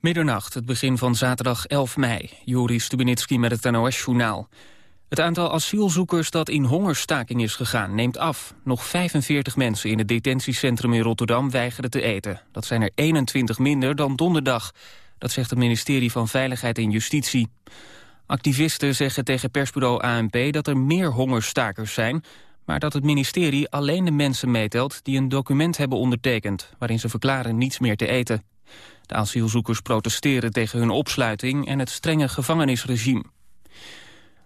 Middernacht, het begin van zaterdag 11 mei. Joris Stubenitski met het NOS-journaal. Het aantal asielzoekers dat in hongerstaking is gegaan neemt af. Nog 45 mensen in het detentiecentrum in Rotterdam weigeren te eten. Dat zijn er 21 minder dan donderdag. Dat zegt het ministerie van Veiligheid en Justitie. Activisten zeggen tegen persbureau ANP dat er meer hongerstakers zijn... maar dat het ministerie alleen de mensen meetelt die een document hebben ondertekend... waarin ze verklaren niets meer te eten. De asielzoekers protesteren tegen hun opsluiting en het strenge gevangenisregime.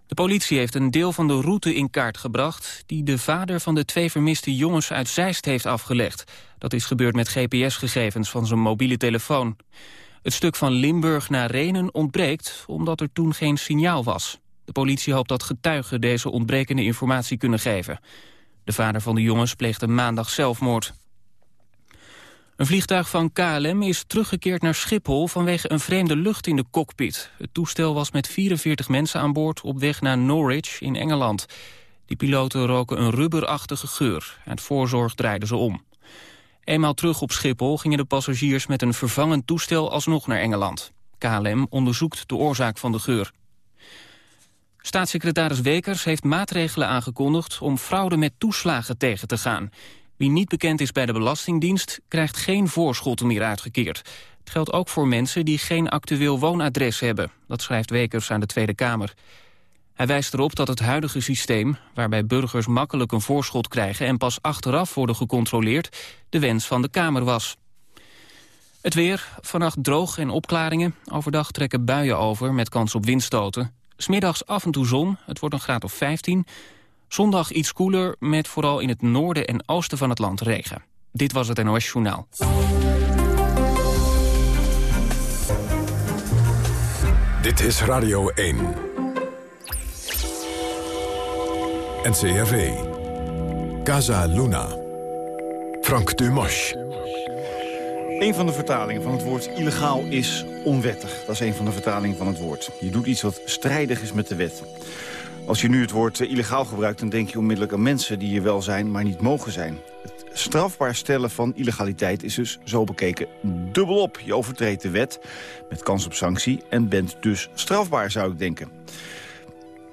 De politie heeft een deel van de route in kaart gebracht... die de vader van de twee vermiste jongens uit Zeist heeft afgelegd. Dat is gebeurd met GPS-gegevens van zijn mobiele telefoon. Het stuk van Limburg naar Renen ontbreekt... omdat er toen geen signaal was. De politie hoopt dat getuigen deze ontbrekende informatie kunnen geven. De vader van de jongens pleegde maandag zelfmoord. Een vliegtuig van KLM is teruggekeerd naar Schiphol vanwege een vreemde lucht in de cockpit. Het toestel was met 44 mensen aan boord op weg naar Norwich in Engeland. Die piloten roken een rubberachtige geur. Uit voorzorg draaiden ze om. Eenmaal terug op Schiphol gingen de passagiers met een vervangend toestel alsnog naar Engeland. KLM onderzoekt de oorzaak van de geur. Staatssecretaris Wekers heeft maatregelen aangekondigd om fraude met toeslagen tegen te gaan. Wie niet bekend is bij de Belastingdienst krijgt geen voorschotten meer uitgekeerd. Het geldt ook voor mensen die geen actueel woonadres hebben. Dat schrijft Wekers aan de Tweede Kamer. Hij wijst erop dat het huidige systeem, waarbij burgers makkelijk een voorschot krijgen en pas achteraf worden gecontroleerd, de wens van de Kamer was. Het weer, vannacht droog en opklaringen. Overdag trekken buien over met kans op windstoten. Smiddags af en toe zon, het wordt een graad of 15. Zondag iets koeler, met vooral in het noorden en oosten van het land regen. Dit was het NOS Journaal. Dit is Radio 1. NCRV. Casa Luna. Frank Dumas. Een van de vertalingen van het woord illegaal is onwettig. Dat is een van de vertalingen van het woord. Je doet iets wat strijdig is met de wet. Als je nu het woord eh, illegaal gebruikt, dan denk je onmiddellijk aan mensen die hier wel zijn, maar niet mogen zijn. Het strafbaar stellen van illegaliteit is dus zo bekeken dubbelop. Je overtreedt de wet met kans op sanctie en bent dus strafbaar, zou ik denken.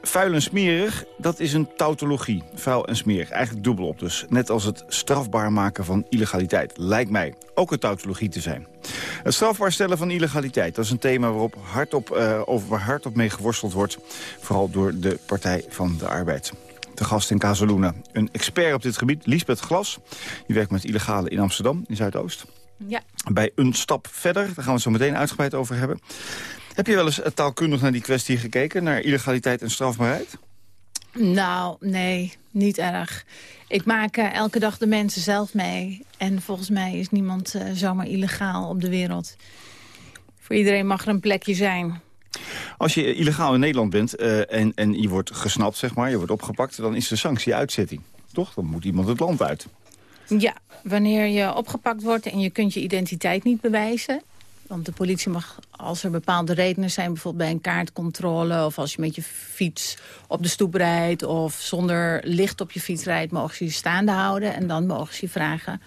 Vuil en smerig, dat is een tautologie. Vuil en smerig, eigenlijk dubbelop dus. Net als het strafbaar maken van illegaliteit, lijkt mij ook een tautologie te zijn. Het strafbaar stellen van illegaliteit, dat is een thema waarop hardop, uh, over, waar hardop mee geworsteld wordt. Vooral door de Partij van de Arbeid. De gast in Casaluna. Een expert op dit gebied, Liesbeth Glas. Die werkt met illegale in Amsterdam, in Zuidoost. Ja. Bij een stap verder, daar gaan we het zo meteen uitgebreid over hebben. Heb je wel eens taalkundig naar die kwestie gekeken, naar illegaliteit en strafbaarheid? Nou, nee, niet erg. Ik maak uh, elke dag de mensen zelf mee. En volgens mij is niemand uh, zomaar illegaal op de wereld. Voor iedereen mag er een plekje zijn. Als je illegaal in Nederland bent uh, en, en je wordt gesnapt, zeg maar, je wordt opgepakt... dan is de sanctie uitzetting, toch? Dan moet iemand het land uit. Ja, wanneer je opgepakt wordt en je kunt je identiteit niet bewijzen... Want de politie mag, als er bepaalde redenen zijn... bijvoorbeeld bij een kaartcontrole... of als je met je fiets op de stoep rijdt... of zonder licht op je fiets rijdt... mogen ze je staande houden. En dan mogen ze je vragen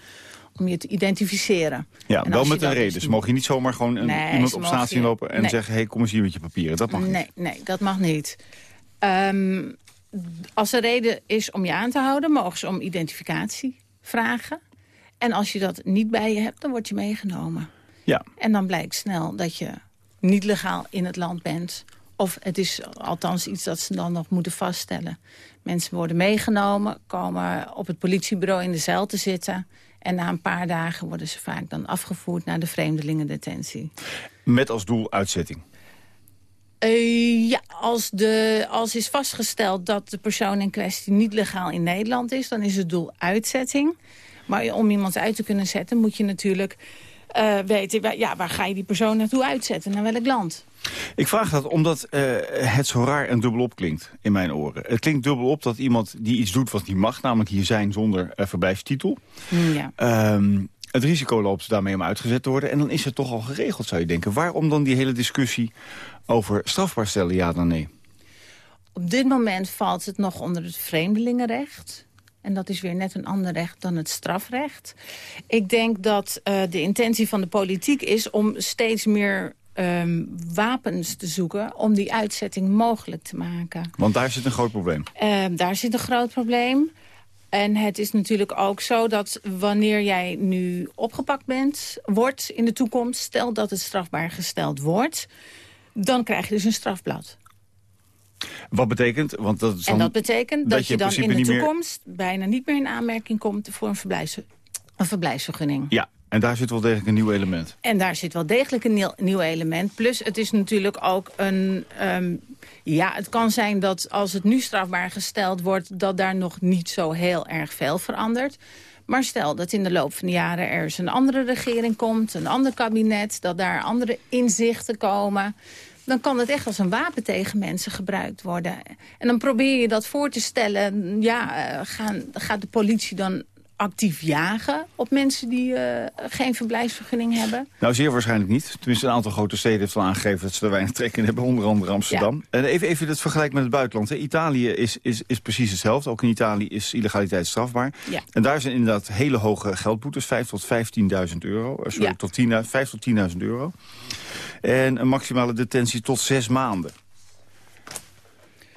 om je te identificeren. Ja, wel met een reden. Dus mogen je niet zomaar gewoon een, nee, iemand op straat zien lopen... en zeggen, hey, kom eens hier met je papieren. Dat mag nee, niet. Nee, dat mag niet. Um, als er reden is om je aan te houden... mogen ze om identificatie vragen. En als je dat niet bij je hebt, dan word je meegenomen. Ja. En dan blijkt snel dat je niet legaal in het land bent. Of het is althans iets dat ze dan nog moeten vaststellen. Mensen worden meegenomen, komen op het politiebureau in de cel te zitten... En na een paar dagen worden ze vaak dan afgevoerd naar de vreemdelingendetentie. Met als doel uitzetting? Uh, ja, als, de, als is vastgesteld dat de persoon in kwestie niet legaal in Nederland is... dan is het doel uitzetting. Maar om iemand uit te kunnen zetten moet je natuurlijk uh, weten... Ja, waar ga je die persoon naartoe uitzetten, naar welk land? Ik vraag dat omdat uh, het zo raar en dubbelop klinkt in mijn oren. Het klinkt dubbelop dat iemand die iets doet wat niet mag... namelijk hier zijn zonder uh, verblijfstitel... Ja. Um, het risico loopt daarmee om uitgezet te worden. En dan is het toch al geregeld, zou je denken. Waarom dan die hele discussie over strafbaar stellen, ja dan nee? Op dit moment valt het nog onder het vreemdelingenrecht. En dat is weer net een ander recht dan het strafrecht. Ik denk dat uh, de intentie van de politiek is om steeds meer ehm, wapens te zoeken om die uitzetting mogelijk te maken. Want daar zit een groot probleem. Ehm, daar zit een groot probleem. En het is natuurlijk ook zo dat wanneer jij nu opgepakt bent, wordt in de toekomst, stel dat het strafbaar gesteld wordt, dan krijg je dus een strafblad. Wat betekent? Want dat is en dat betekent dat, dat je in dan in de meer- toekomst bijna niet meer in aanmerking komt voor een, verblijfs, een verblijfsvergunning. Ja, en daar zit wel degelijk een nieuw element. En daar zit wel degelijk een nieuw, nieuw element. Plus het is natuurlijk ook een... ehm, ja, het kan zijn dat als het nu strafbaar gesteld wordt... dat daar nog niet zo heel erg veel verandert. Maar stel dat in de loop van de jaren er eens een andere regering komt... een ander kabinet, dat daar andere inzichten komen... dan kan het echt als een wapen tegen mensen gebruikt worden. En dan probeer je dat voor te stellen. Ja, eh, gaan, gaat de politie dan actief jagen op mensen die eh, geen verblijfsvergunning hebben? Nou, zeer waarschijnlijk niet. Tenminste, een aantal grote steden heeft al aangegeven dat ze er weinig trek in hebben. Onder andere Amsterdam. En even, even het vergelijk met het buitenland. Hè. Italië is, is, is precies hetzelfde. Ook in Italië is illegaliteit strafbaar. Ja. En daar zijn inderdaad hele hoge geldboetes. 5 tot 15.000 euro. Eh, Sorry, Ja. tot 10, 5 tot 10.000 euro. En een maximale detentie tot zes maanden.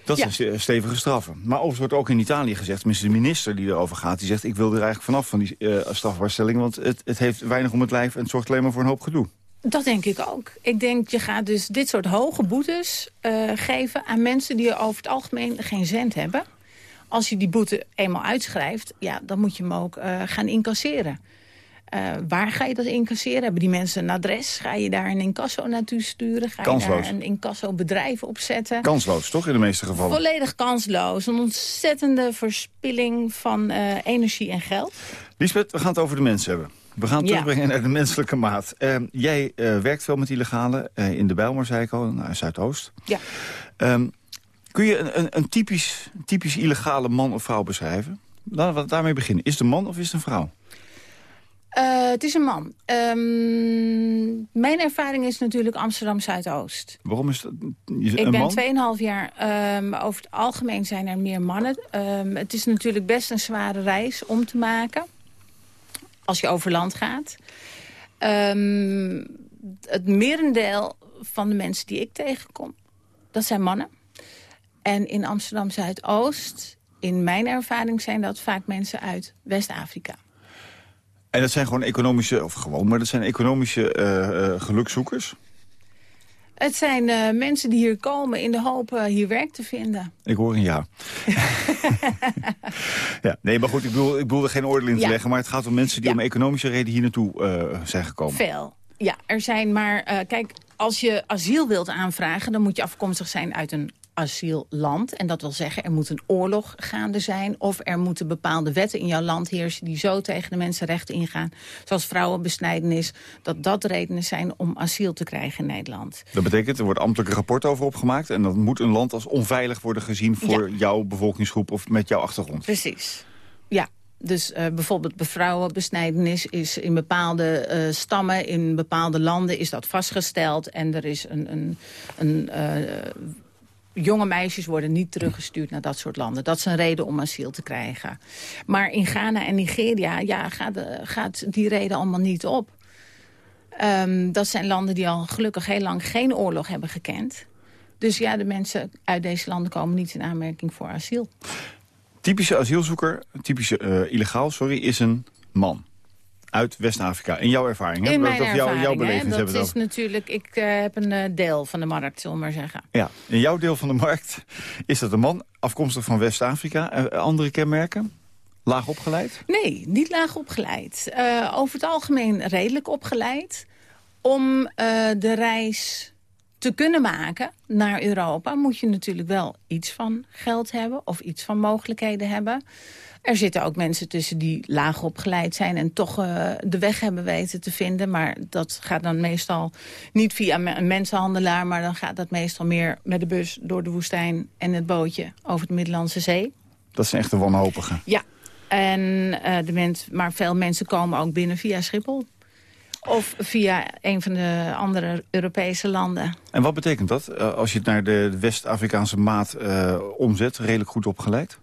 Dat Ja. zijn ste- stevige straffen. Maar overigens wordt ook in Italië gezegd... tenminste de minister die erover gaat... die zegt ik wil er eigenlijk vanaf van die eh strafbaarstelling... want het, het heeft weinig om het lijf en het zorgt alleen maar voor een hoop gedoe. Dat denk ik ook. Ik denk, je gaat dus dit soort hoge boetes eh, geven aan mensen die over het algemeen geen cent hebben. Als je die boete eenmaal uitschrijft, ja, dan moet je hem ook eh, gaan incasseren. Eh, waar ga je dat incasseren? Hebben die mensen een adres? Ga je daar een incasso naartoe sturen? Ga je Kansloos. daar een incasso-bedrijf opzetten? Kansloos, toch, in de meeste gevallen? Volledig kansloos. Een ontzettende verspilling van eh, energie en geld. Lisbeth, we gaan het over de mensen hebben. We gaan het Ja. terugbrengen naar de menselijke maat. Eh, jij eh, werkt veel met illegale in de Bijlmer, zei ik al, naar Zuidoost. Ja. Ehm, kun je een, een, een typisch, typisch illegale man of vrouw beschrijven? Laten we daarmee beginnen. Is het een man of is het een vrouw? Eh, het is een man. Ehm, mijn ervaring is natuurlijk Amsterdam-Zuidoost. Waarom is dat je- Ik ben man? 2,5 jaar. ehm, over het algemeen zijn er meer mannen. Ehm, het is natuurlijk best een zware reis om te maken. Als je over land gaat. Het merendeel van de mensen die ik tegenkom, dat zijn mannen. En in Amsterdam-Zuidoost, in mijn ervaring, zijn dat vaak mensen uit West-Afrika. En dat zijn gewoon economische, of gewoon, maar dat zijn economische eh eh, gelukzoekers. Het zijn eh, mensen die hier komen in de hoop hier werk te vinden. Ik hoor een ja. ja. Nee, maar goed, ik bedoel, ik bedoel er geen oordeel in te Ja. leggen... maar het gaat om mensen die Ja. om economische reden hier naartoe zijn gekomen. Veel. Ja, er zijn maar... kijk, als je asiel wilt aanvragen... dan moet je afkomstig zijn uit een asielland. En dat wil zeggen, er moet een oorlog gaande zijn... of er moeten bepaalde wetten in jouw land heersen... die zo tegen de mensenrechten ingaan, zoals vrouwenbesnijdenis... dat dat redenen zijn om asiel te krijgen in Nederland. Dat betekent, er wordt ambtelijk een rapport over opgemaakt... en dan moet een land als onveilig worden gezien voor jouw bevolkingsgroep... of met jouw achtergrond. Precies. Ja. Dus eh, bijvoorbeeld bij vrouwenbesnijdenis is in bepaalde eh, stammen, in bepaalde landen is dat vastgesteld. En er is een, een, een eh, jonge meisjes worden niet teruggestuurd naar dat soort landen. Dat is een reden om asiel te krijgen. Maar in Ghana en Nigeria ja, gaat, eh, gaat die reden allemaal niet op. Ehm, dat zijn landen die al gelukkig heel lang geen oorlog hebben gekend. Dus ja, de mensen uit deze landen komen niet in aanmerking voor asiel. Typische asielzoeker, typische eh, illegaal, sorry, is een man. Uit West-Afrika. In jouw ervaring. hè? In mijn over jouw, jouw beleving hebben Dat is natuurlijk, ik eh, heb een eh, deel van de markt, zullen we maar zeggen. Ja, in jouw deel van de markt is dat een man afkomstig van West-Afrika. Eh, andere kenmerken? Laag opgeleid? Nee, niet laag opgeleid. Over het algemeen redelijk opgeleid. Om de reis te kunnen maken naar Europa... moet je natuurlijk wel iets van geld hebben of iets van mogelijkheden hebben. Er zitten ook mensen tussen die laag opgeleid zijn... en toch eh, de weg hebben weten te vinden. Maar dat gaat dan meestal niet via een mensenhandelaar... maar dan gaat dat meestal meer met de bus door de woestijn... en het bootje over de Middellandse Zee. Dat zijn echte wanhopigen. Ja, en, eh, de mens, maar veel mensen komen ook binnen via Schiphol. Of via een van de andere Europese landen. En wat betekent dat eh, als je het naar de West-Afrikaanse maat eh, omzet? Redelijk goed opgeleid?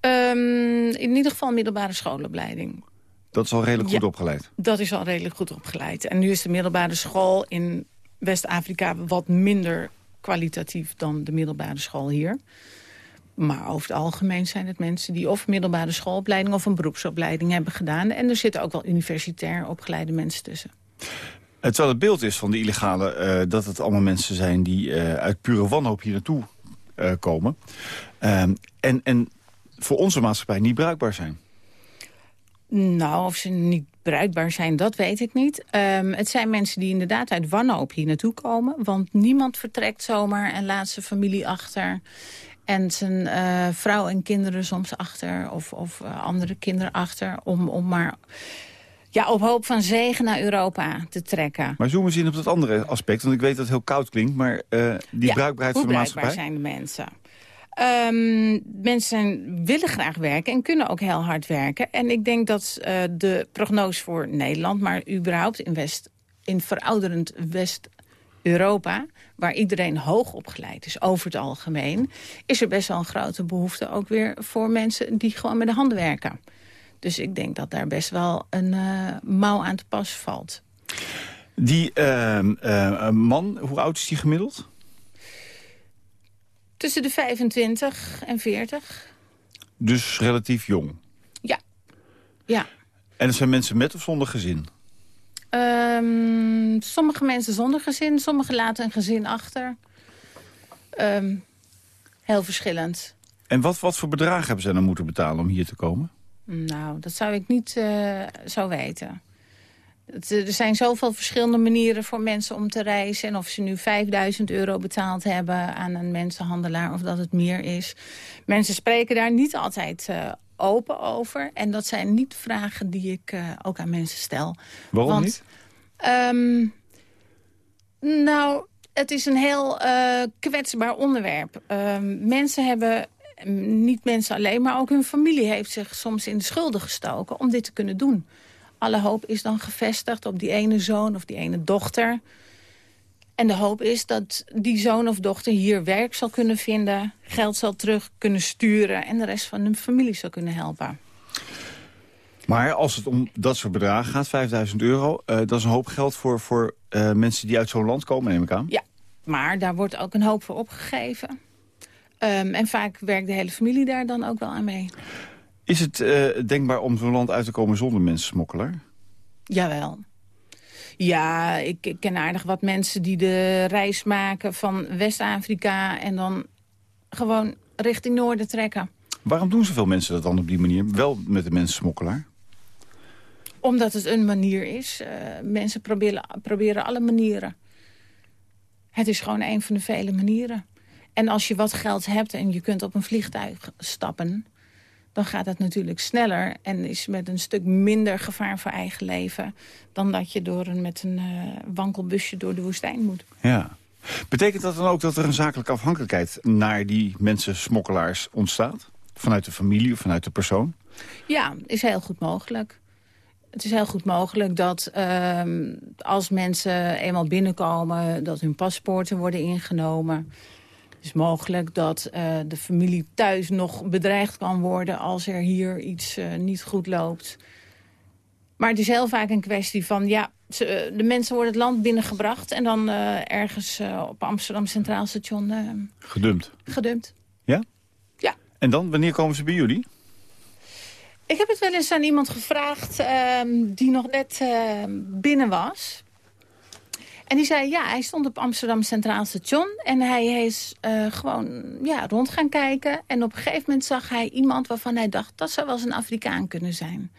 Ehm, in ieder geval middelbare schoolopleiding. Dat is al redelijk goed opgeleid. Dat is al redelijk goed opgeleid. En nu is de middelbare school in West-Afrika wat minder kwalitatief dan de middelbare school hier. Maar over het algemeen zijn het mensen die of middelbare schoolopleiding... of een beroepsopleiding hebben gedaan. En er zitten ook wel universitair opgeleide mensen tussen. Terwijl het beeld is van de illegale uh, dat het allemaal mensen zijn... die uh, uit pure wanhoop hier naartoe uh, komen. Ehm, en, en voor onze maatschappij niet bruikbaar zijn. Nou, of ze niet bruikbaar zijn, dat weet ik niet. Um, het zijn mensen die inderdaad uit wanhoop hier naartoe komen. Want niemand vertrekt zomaar en laat zijn familie achter. En zijn uh, vrouw en kinderen soms achter. Of, of uh, andere kinderen achter. Om, om maar ja, op hoop van zegen naar Europa te trekken. Maar zoomen we zien op dat andere aspect. Want ik weet dat het heel koud klinkt. Maar uh, die ja, bruikbaarheid van de maatschappij? zijn de mensen? Um, mensen willen graag werken en kunnen ook heel hard werken. En ik denk dat de prognose voor Nederland, maar überhaupt in, West, in verouderend West-Europa... waar iedereen hoog opgeleid is, over het algemeen... is er best wel een grote behoefte ook weer voor mensen die gewoon met de handen werken. Dus ik denk dat daar best wel een uh, mouw aan te pas valt. Die uh, man, hoe oud is die gemiddeld? Tussen de 25 en 40. Dus relatief jong? Ja. ja. En het zijn mensen met of zonder gezin? Um, sommige mensen zonder gezin, sommige laten een gezin achter. Um, heel verschillend. En wat, wat voor bedragen hebben zij dan moeten betalen om hier te komen? Nou, dat zou ik niet uh, zo weten. Er zijn zoveel verschillende manieren voor mensen om te reizen. En of ze nu 5000 euro betaald hebben aan een mensenhandelaar of dat het meer is. Mensen spreken daar niet altijd uh, open over. En dat zijn niet vragen die ik uh, ook aan mensen stel. Waarom Want, niet? Um, nou, het is een heel uh, kwetsbaar onderwerp. Um, mensen hebben niet mensen alleen, maar ook hun familie heeft zich soms in de schulden gestoken om dit te kunnen doen. Alle hoop is dan gevestigd op die ene zoon of die ene dochter. En de hoop is dat die zoon of dochter hier werk zal kunnen vinden... geld zal terug kunnen sturen en de rest van hun familie zal kunnen helpen. Maar als het om dat soort bedragen gaat, 5000 euro... Uh, dat is een hoop geld voor, voor uh, mensen die uit zo'n land komen, neem ik aan? Ja, maar daar wordt ook een hoop voor opgegeven. Um, en vaak werkt de hele familie daar dan ook wel aan mee. Is het uh, denkbaar om zo'n land uit te komen zonder mensensmokkelaar? Jawel. Ja, ik, ik, ken aardig wat mensen die de reis maken van West-Afrika... en dan gewoon richting Noorden trekken. Waarom doen zoveel mensen dat dan op die manier? Wel met de mensensmokkelaar? Omdat het een manier is. Uh, mensen proberen, proberen alle manieren. Het is gewoon een van de vele manieren. En als je wat geld hebt en je kunt op een vliegtuig stappen... dan gaat het natuurlijk sneller en is met een stuk minder gevaar voor eigen leven... dan dat je door een, met een uh, wankelbusje door de woestijn moet. Ja. Betekent dat dan ook dat er een zakelijke afhankelijkheid... naar die mensen smokkelaars ontstaat? Vanuit de familie of vanuit de persoon? Ja, is heel goed mogelijk. Het is heel goed mogelijk dat uh, als mensen eenmaal binnenkomen... dat hun paspoorten worden ingenomen... Het is mogelijk dat uh, de familie thuis nog bedreigd kan worden... als er hier iets uh, niet goed loopt. Maar het is heel vaak een kwestie van... ja, ze, de mensen worden het land binnengebracht... en dan uh, ergens op Amsterdam Centraal Station... gedumpt? Gedumpt. Ja? Ja. En dan, wanneer komen ze bij jullie? Ik heb het wel eens aan iemand gevraagd ehm, die nog net binnen was... En die zei, ja, hij stond op Amsterdam Centraal Station. En hij is uh, gewoon ja, rond gaan kijken. En op een gegeven moment zag hij iemand waarvan hij dacht... dat zou wel eens een Afrikaan kunnen zijn.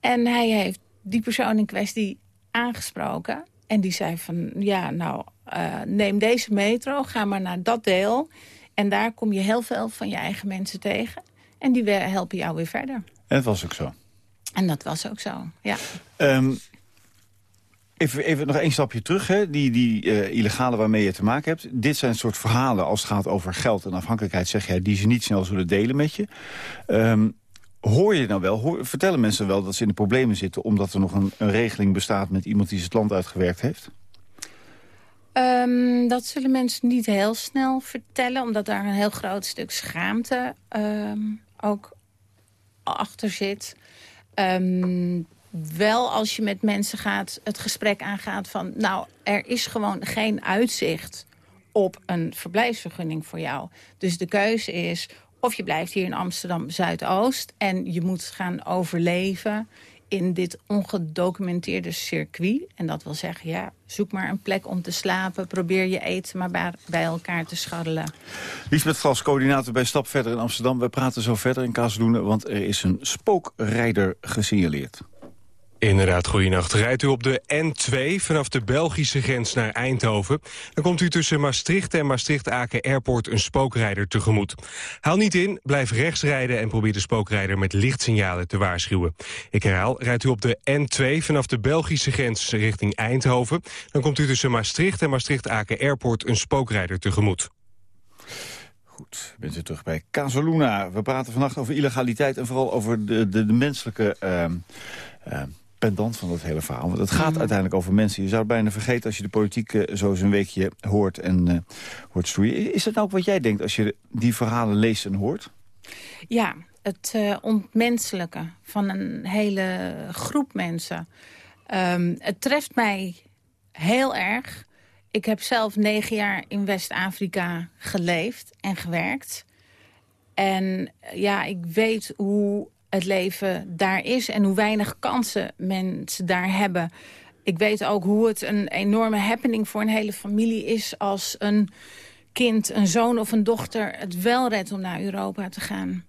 En hij heeft die persoon in kwestie aangesproken. En die zei van, ja, nou, uh, neem deze metro, ga maar naar dat deel. En daar kom je heel veel van je eigen mensen tegen. En die helpen jou weer verder. En dat was ook zo. En dat was ook zo, ja. Um, Even, even nog één stapje terug, hè? die, die uh, illegale waarmee je te maken hebt. Dit zijn soort verhalen als het gaat over geld en afhankelijkheid, zeg jij, die ze niet snel zullen delen met je. Um, hoor je nou wel, hoor, vertellen mensen wel dat ze in de problemen zitten... omdat er nog een, een regeling bestaat met iemand die het land uitgewerkt heeft? Um, dat zullen mensen niet heel snel vertellen... omdat daar een heel groot stuk schaamte um, ook achter zit. Um, wel als je met mensen gaat, het gesprek aangaat van... nou, er is gewoon geen uitzicht op een verblijfsvergunning voor jou. Dus de keuze is of je blijft hier in Amsterdam-Zuidoost... en je moet gaan overleven in dit ongedocumenteerde circuit. En dat wil zeggen, ja, zoek maar een plek om te slapen. Probeer je eten maar bij elkaar te scharrelen. Liesbeth Vlas, coördinator bij Stap Verder in Amsterdam. We praten zo verder in Kazeldoenen, want er is een spookrijder gesignaleerd. Inderdaad, goeienacht. Rijdt u op de N2 vanaf de Belgische grens naar Eindhoven... dan komt u tussen Maastricht en Maastricht-Aken Airport een spookrijder tegemoet. Haal niet in, blijf rechts rijden en probeer de spookrijder met lichtsignalen te waarschuwen. Ik herhaal, rijdt u op de N2 vanaf de Belgische grens richting Eindhoven... dan komt u tussen Maastricht en Maastricht-Aken Airport een spookrijder tegemoet. Goed, bent u terug bij Casaluna. We praten vannacht over illegaliteit en vooral over de, de, de menselijke... Uh, uh, pendant van dat hele verhaal. Want het gaat mm. uiteindelijk over mensen. Je zou het bijna vergeten als je de politiek uh, zo eens een weekje hoort en uh, hoort stoeien. Is dat nou ook wat jij denkt als je die verhalen leest en hoort? Ja, het uh, ontmenselijke van een hele groep mensen. Um, het treft mij heel erg. Ik heb zelf negen jaar in West-Afrika geleefd en gewerkt. En ja, ik weet hoe het leven daar is en hoe weinig kansen mensen daar hebben. Ik weet ook hoe het een enorme happening voor een hele familie is... als een kind, een zoon of een dochter het wel redt om naar Europa te gaan.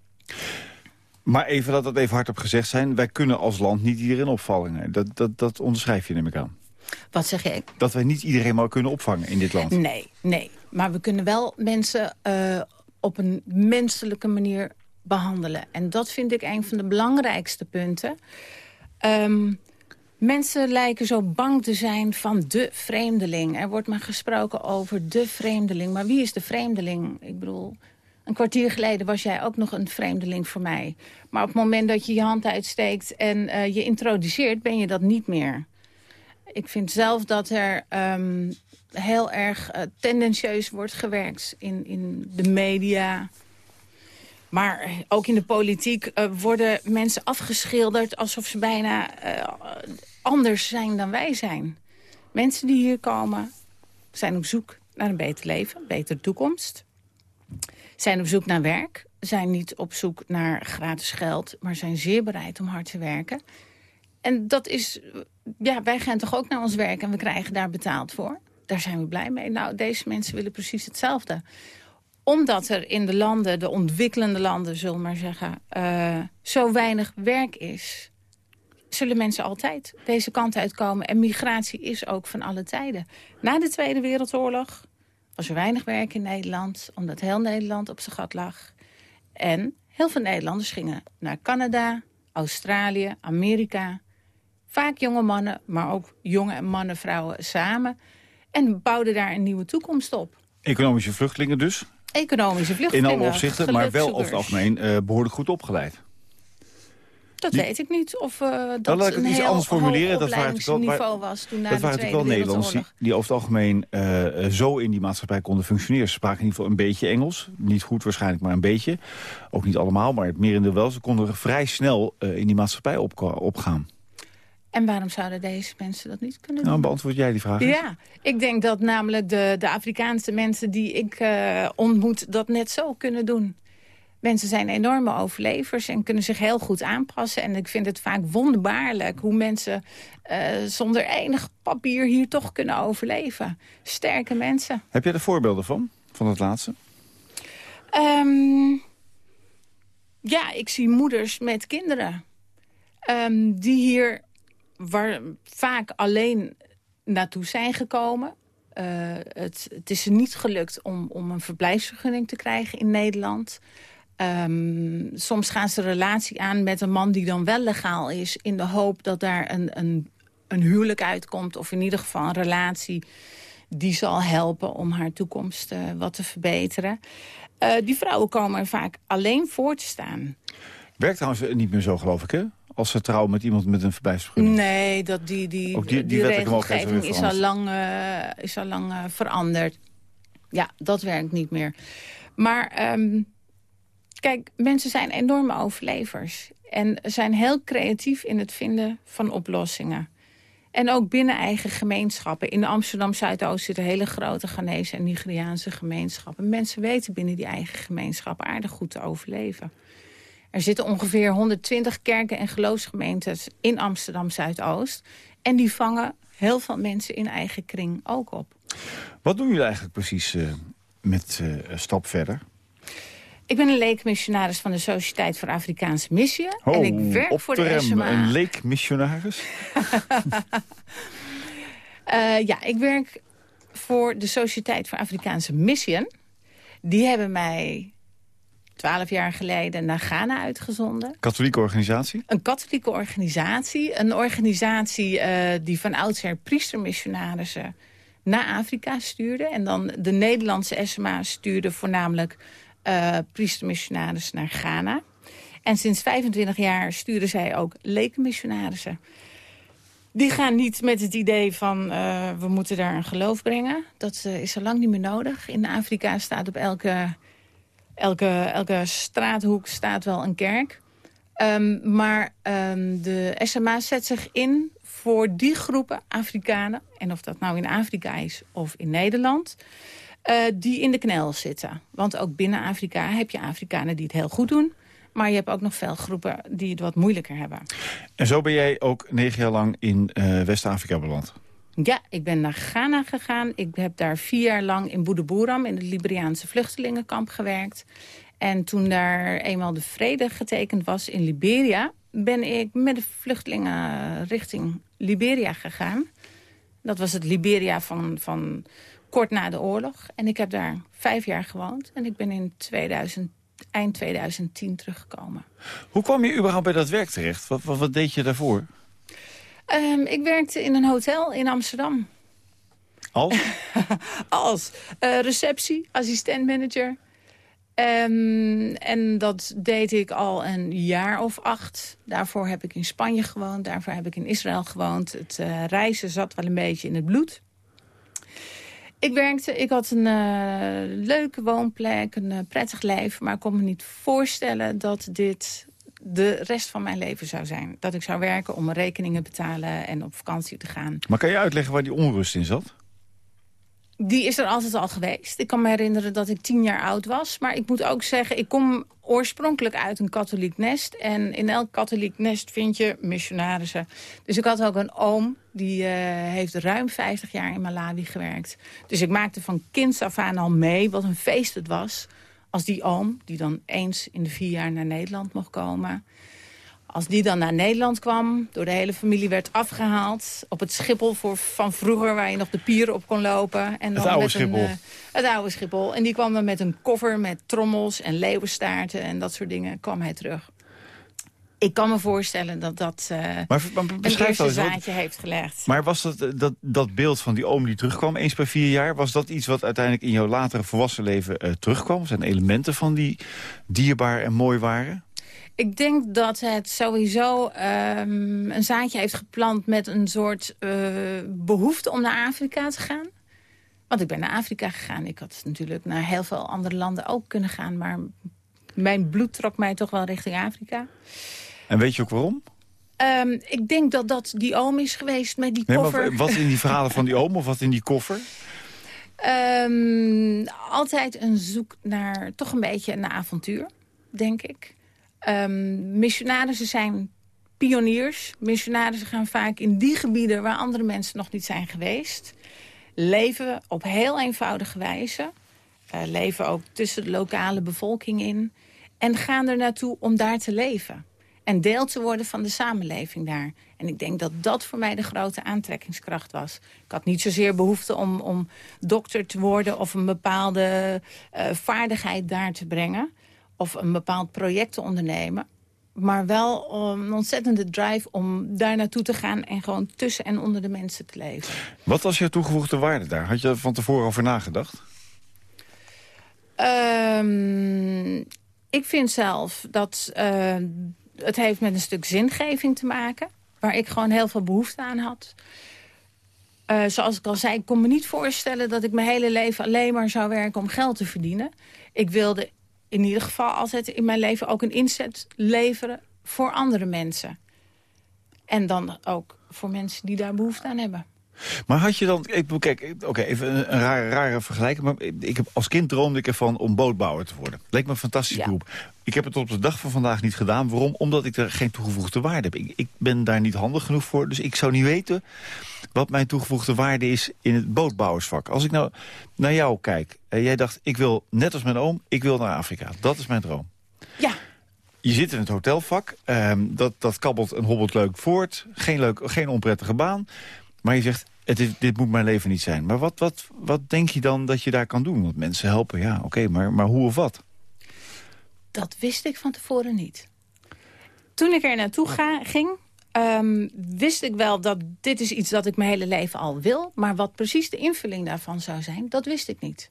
Maar even dat dat even hardop gezegd zijn... wij kunnen als land niet iedereen opvangen. Dat, dat, dat onderschrijf je neem ik aan. Wat zeg jij? Dat wij niet iedereen maar kunnen opvangen in dit land. Nee, nee. Maar we kunnen wel mensen uh, op een menselijke manier behandelen. En dat vind ik een van de belangrijkste punten. Um, mensen lijken zo bang te zijn van de vreemdeling. Er wordt maar gesproken over de vreemdeling. Maar wie is de vreemdeling? Ik bedoel, een kwartier geleden was jij ook nog een vreemdeling voor mij. Maar op het moment dat je je hand uitsteekt en uh, je introduceert... ben je dat niet meer. Ik vind zelf dat er um, heel erg uh, tendentieus wordt gewerkt in, in de media... Maar ook in de politiek uh, worden mensen afgeschilderd... alsof ze bijna uh, anders zijn dan wij zijn. Mensen die hier komen zijn op zoek naar een beter leven, een betere toekomst. Zijn op zoek naar werk, zijn niet op zoek naar gratis geld... maar zijn zeer bereid om hard te werken. En dat is... Ja, wij gaan toch ook naar ons werk en we krijgen daar betaald voor. Daar zijn we blij mee. Nou, deze mensen willen precies hetzelfde omdat er in de landen, de ontwikkelende landen, zullen maar zeggen... Uh, zo weinig werk is, zullen mensen altijd deze kant uitkomen. En migratie is ook van alle tijden. Na de Tweede Wereldoorlog was er weinig werk in Nederland... omdat heel Nederland op zijn gat lag. En heel veel Nederlanders gingen naar Canada, Australië, Amerika. Vaak jonge mannen, maar ook jonge mannen, vrouwen samen. En bouwden daar een nieuwe toekomst op. Economische vluchtelingen dus? Economische vluchtelingen. In alle opzichten, maar wel over het algemeen uh, behoorlijk goed opgeleid. Dat weet ik niet. Of uh, dat nou, laat ik het iets anders formuleren. Dat waren natuurlijk wel, was toen na dat waren natuurlijk wel Nederlanders die, die, over het algemeen uh, zo in die maatschappij konden functioneren. Ze spraken in ieder geval een beetje Engels. Niet goed waarschijnlijk, maar een beetje. Ook niet allemaal, maar het merendeel wel. Ze konden vrij snel uh, in die maatschappij op, opgaan. En waarom zouden deze mensen dat niet kunnen nou, doen? Nou, beantwoord jij die vraag. Ja, ik denk dat namelijk de, de Afrikaanse mensen die ik uh, ontmoet... dat net zo kunnen doen. Mensen zijn enorme overlevers en kunnen zich heel goed aanpassen. En ik vind het vaak wonderbaarlijk hoe mensen uh, zonder enig papier hier toch kunnen overleven. Sterke mensen. Heb jij er voorbeelden van, van het laatste? Um, ja, ik zie moeders met kinderen. Um, die hier waar vaak alleen naartoe zijn gekomen. Uh, het, is er niet gelukt om, om een verblijfsvergunning te krijgen in Nederland. Um, soms gaan ze relatie aan met een man die dan wel legaal is... in de hoop dat daar een, een, een huwelijk uitkomt... of in ieder geval een relatie die zal helpen om haar toekomst uh, wat te verbeteren. Uh, die vrouwen komen er vaak alleen voor te staan. Werkt trouwens niet meer zo, geloof ik, hè? Als ze trouwen met iemand met een verblijfsvergunning? Nee, dat die, die, Ook die, die, die regelgeving is al lang, uh, is al lang uh, veranderd. Ja, dat werkt niet meer. Maar um, kijk, mensen zijn enorme overlevers. En zijn heel creatief in het vinden van oplossingen. En ook binnen eigen gemeenschappen. In Amsterdam Zuidoost zitten hele grote Ghanese en Nigeriaanse gemeenschappen. Mensen weten binnen die eigen gemeenschappen aardig goed te overleven. Er zitten ongeveer 120 kerken en geloofsgemeentes in Amsterdam Zuidoost. En die vangen heel veel mensen in eigen kring ook op. Wat doen jullie eigenlijk precies uh, met uh, Stap Verder? Ik ben een leekmissionaris van de Sociëteit voor Afrikaanse Missie. Oh, en ik werk voor de SMA. Een leekmissionaris? uh, ja, ik werk voor de Sociëteit voor Afrikaanse Missie. Die hebben mij twaalf jaar geleden naar Ghana uitgezonden. Katholieke organisatie? Een katholieke organisatie. Een organisatie uh, die van oudsher priestermissionarissen naar Afrika stuurde. En dan de Nederlandse SMA stuurde voornamelijk uh, priestermissionaris naar Ghana. En sinds 25 jaar sturen zij ook lekenmissionarissen. Die gaan niet met het idee van uh, we moeten daar een geloof brengen. Dat uh, is al lang niet meer nodig. In Afrika staat op elke, elke, elke straathoek staat wel een kerk. Um, maar um, de SMA zet zich in voor die groepen Afrikanen. En of dat nou in Afrika is of in Nederland. Uh, die in de knel zitten. Want ook binnen Afrika heb je Afrikanen die het heel goed doen. Maar je hebt ook nog veel groepen die het wat moeilijker hebben. En zo ben jij ook negen jaar lang in uh, West-Afrika beland? Ja, ik ben naar Ghana gegaan. Ik heb daar vier jaar lang in Boedeboeram... in het Liberiaanse vluchtelingenkamp gewerkt. En toen daar eenmaal de vrede getekend was in Liberia... ben ik met de vluchtelingen richting Liberia gegaan. Dat was het Liberia van... van kort na de oorlog. En ik heb daar vijf jaar gewoond. En ik ben in 2000, eind 2010 teruggekomen. Hoe kwam je überhaupt bij dat werk terecht? Wat, wat, wat deed je daarvoor? Um, ik werkte in een hotel in Amsterdam. Als? Als uh, receptie, assistentmanager. Um, en dat deed ik al een jaar of acht. Daarvoor heb ik in Spanje gewoond, daarvoor heb ik in Israël gewoond. Het uh, reizen zat wel een beetje in het bloed. Ik werkte, ik had een uh, leuke woonplek, een uh, prettig leven... maar ik kon me niet voorstellen dat dit de rest van mijn leven zou zijn. Dat ik zou werken om mijn rekeningen betalen en op vakantie te gaan. Maar kan je uitleggen waar die onrust in zat? Die is er altijd al geweest. Ik kan me herinneren dat ik tien jaar oud was. Maar ik moet ook zeggen, ik kom oorspronkelijk uit een katholiek nest. En in elk katholiek nest vind je missionarissen. Dus ik had ook een oom, die uh, heeft ruim 50 jaar in Malawi gewerkt. Dus ik maakte van kinds af aan al mee wat een feest het was... als die oom, die dan eens in de vier jaar naar Nederland mocht komen... Als die dan naar Nederland kwam, door de hele familie werd afgehaald... op het Schiphol voor, van vroeger, waar je nog de pier op kon lopen. En dan het oude met Schiphol. Een, uh, het oude Schiphol. En die kwam dan met een koffer met trommels en leeuwenstaarten... en dat soort dingen, kwam hij terug. Ik kan me voorstellen dat dat uh, maar, maar een eerste zaadje heeft gelegd. Maar was dat, dat, dat beeld van die oom die terugkwam eens per vier jaar... was dat iets wat uiteindelijk in jouw latere volwassen leven uh, terugkwam? Zijn elementen van die dierbaar en mooi waren? Ik denk dat het sowieso um, een zaadje heeft geplant met een soort uh, behoefte om naar Afrika te gaan. Want ik ben naar Afrika gegaan. Ik had natuurlijk naar heel veel andere landen ook kunnen gaan. Maar mijn bloed trok mij toch wel richting Afrika. En weet je ook waarom? Um, ik denk dat dat die oom is geweest met die nee, koffer. Maar wat in die verhalen van die oom of wat in die koffer? Um, altijd een zoek naar toch een beetje een avontuur, denk ik. Um, missionarissen zijn pioniers. Missionarissen gaan vaak in die gebieden waar andere mensen nog niet zijn geweest. Leven op heel eenvoudige wijze. Uh, leven ook tussen de lokale bevolking in. En gaan er naartoe om daar te leven. En deel te worden van de samenleving daar. En ik denk dat dat voor mij de grote aantrekkingskracht was. Ik had niet zozeer behoefte om, om dokter te worden... of een bepaalde uh, vaardigheid daar te brengen of een bepaald project te ondernemen. Maar wel een ontzettende drive om daar naartoe te gaan... en gewoon tussen en onder de mensen te leven. Wat was je toegevoegde waarde daar? Had je er van tevoren over nagedacht? Um, ik vind zelf dat uh, het heeft met een stuk zingeving te maken... waar ik gewoon heel veel behoefte aan had. Uh, zoals ik al zei, ik kon me niet voorstellen... dat ik mijn hele leven alleen maar zou werken om geld te verdienen. Ik wilde in ieder geval altijd in mijn leven ook een inzet leveren voor andere mensen. En dan ook voor mensen die daar behoefte aan hebben. Maar had je dan... Ik, kijk, oké, even een, een rare, rare vergelijking. Maar ik heb, als kind droomde ik ervan om bootbouwer te worden. Leek me een fantastische Ja. beroep. Ik heb het op de dag van vandaag niet gedaan. Waarom? Omdat ik er geen toegevoegde waarde heb. Ik, ik ben daar niet handig genoeg voor. Dus ik zou niet weten wat mijn toegevoegde waarde is in het bootbouwersvak. Als ik nou naar jou kijk. En jij dacht, ik wil, net als mijn oom, ik wil naar Afrika. Dat is mijn droom. Ja, Je zit in het hotelvak. ehm, dat, dat kabbelt en hobbelt leuk voort. Geen, leuk, geen onprettige baan. Maar je zegt, het is, dit moet mijn leven niet zijn. Maar wat, wat, wat denk je dan dat je daar kan doen? Want mensen helpen, ja, oké, maar, maar hoe of wat? dat wist ik van tevoren niet. Toen ik er naartoe ga, ging, ehm, wist ik wel dat dit is iets dat ik mijn hele leven al wil. Maar wat precies de invulling daarvan zou zijn, dat wist ik niet.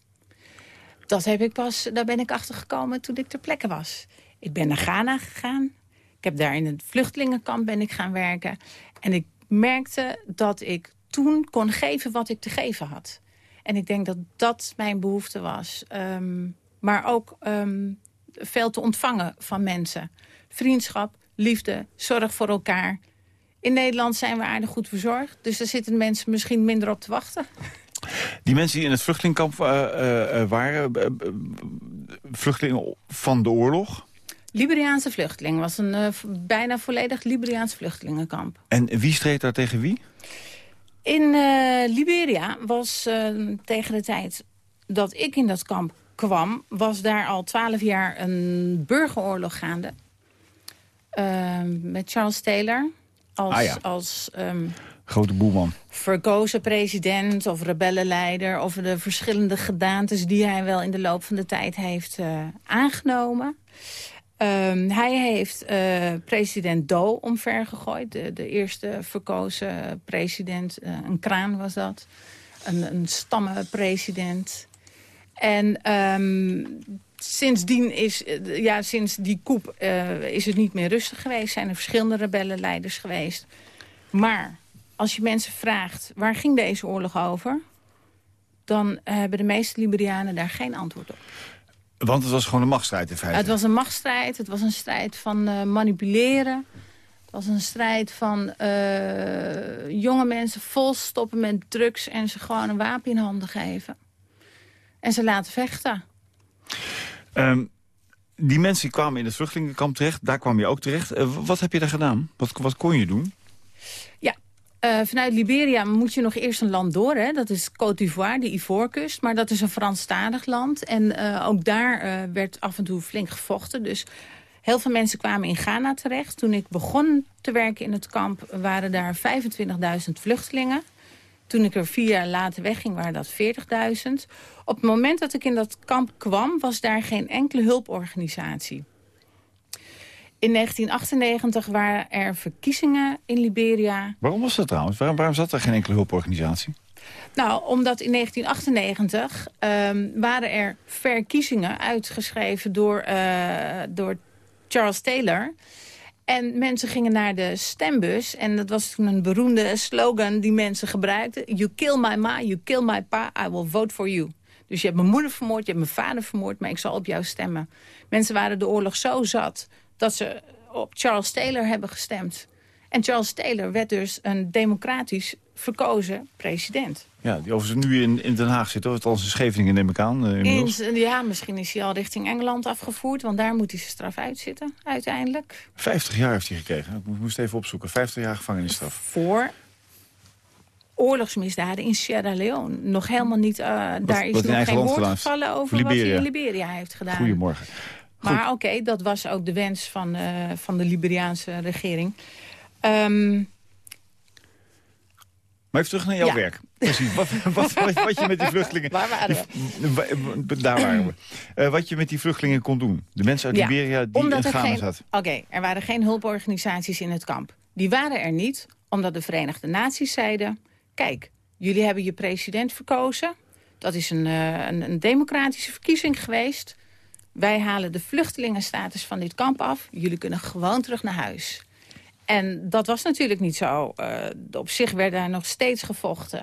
Dat heb ik pas, daar ben ik achter gekomen toen ik ter plekke was. Ik ben naar Ghana gegaan. Ik heb daar in het vluchtelingenkamp ben ik gaan werken. En ik merkte dat ik toen kon geven wat ik te geven had. En ik denk dat dat mijn behoefte was. Ehm, maar ook ehm, veel te ontvangen van mensen. Vriendschap, liefde, zorg voor elkaar. In Nederland zijn we aardig goed verzorgd. Dus daar zitten mensen misschien minder op te wachten. Die mensen die in het vluchtelingkamp eh, eh, eh, waren... vluchtelingen van de oorlog... Liberiaanse vluchteling was een eh, bijna volledig Liberiaans vluchtelingenkamp. En wie streed daar tegen wie? In eh, Liberia was eh, tegen de tijd dat ik in dat kamp kwam... was daar al twaalf jaar een burgeroorlog gaande. Ehm, met Charles Taylor als, Ah, ja. als ehm, Grote boeman. verkozen president of rebellenleider... of de verschillende gedaantes die hij wel in de loop van de tijd heeft aangenomen. Ehm, hij heeft eh, president Doe omvergegooid. De, de eerste verkozen president. eh, een kraan was dat. Een, een stammenpresident. En ehm, sindsdien is, eh, ja, sinds die coup is het niet meer rustig geweest. Zijn er verschillende rebellenleiders geweest. Maar als je mensen vraagt, waar ging deze oorlog over? Dan hebben de meeste Liberianen daar geen antwoord op. Want het was gewoon een machtsstrijd in feite. Het was een machtsstrijd, het was een strijd van eh, manipuleren. Het was een strijd van eh, jonge mensen volstoppen met drugs... en ze gewoon een wapen in handen geven. En ze laten vechten. Ehm, die mensen kwamen in het vluchtelingenkamp terecht. Daar kwam je ook terecht. Eh, wat heb je daar gedaan? Wat, wat kon je doen? Ja, eh, vanuit Liberia moet je nog eerst een land door. Hè? Dat is Côte d'Ivoire, de Ivoorkust. Maar dat is een Franstalig land. En eh, ook daar eh, werd af en toe flink gevochten. Dus heel veel mensen kwamen in Ghana terecht. Toen ik begon te werken in het kamp waren daar 25.000 vluchtelingen. Toen ik er vier jaar later wegging waren dat 40.000. Op het moment dat ik in dat kamp kwam was daar geen enkele hulporganisatie. In 1998 waren er verkiezingen in Liberia. Waarom was dat trouwens? Waarom, waarom zat er geen enkele hulporganisatie? Nou, omdat in 1998 ehm, waren er verkiezingen uitgeschreven door, eh, door Charles Taylor. En mensen gingen naar de stembus. En dat was toen een beroemde slogan die mensen gebruikten. You kill my ma, you kill my pa, I will vote for you. Dus je hebt mijn moeder vermoord, je hebt mijn vader vermoord... maar ik zal op jou stemmen. Mensen waren de oorlog zo zat dat ze op Charles Taylor hebben gestemd. En Charles Taylor werd dus een democratisch verkozen president. Ja, die overigens nu in, in Den Haag zit. Hoor. Althans in Scheveningen neem ik aan. inmiddels. In- ja, misschien is hij al richting Engeland afgevoerd... want daar moet hij zijn straf uitzitten, uiteindelijk. 50 jaar heeft hij gekregen. Ik mo- moest even opzoeken. 50 jaar gevangenisstraf. Voor oorlogsmisdaden in Sierra Leone. Nog helemaal niet, eh, daar is nog geen woord gevallen over wat hij in Liberia heeft gedaan. Goedemorgen. Maar oké, dat was ook de wens van, eh, van de Liberiaanse regering. Ehm, Maar even terug naar jouw Ja. werk. Precies. Wat, wat, wat, wat je met die vluchtelingen... Waar waren wa- Daar waren we. Eh, wat je met die vluchtelingen kon doen. De mensen uit Ja, Liberia die omdat in er Ghana zaten. Oké, er waren geen hulporganisaties in het kamp. Die waren er niet, omdat de Verenigde Naties zeiden... kijk, jullie hebben je president verkozen. Dat is een, eh, een, een democratische verkiezing geweest. Wij halen de vluchtelingenstatus van dit kamp af. Jullie kunnen gewoon terug naar huis. En dat was natuurlijk niet zo. Uh, op zich werd daar nog steeds gevochten.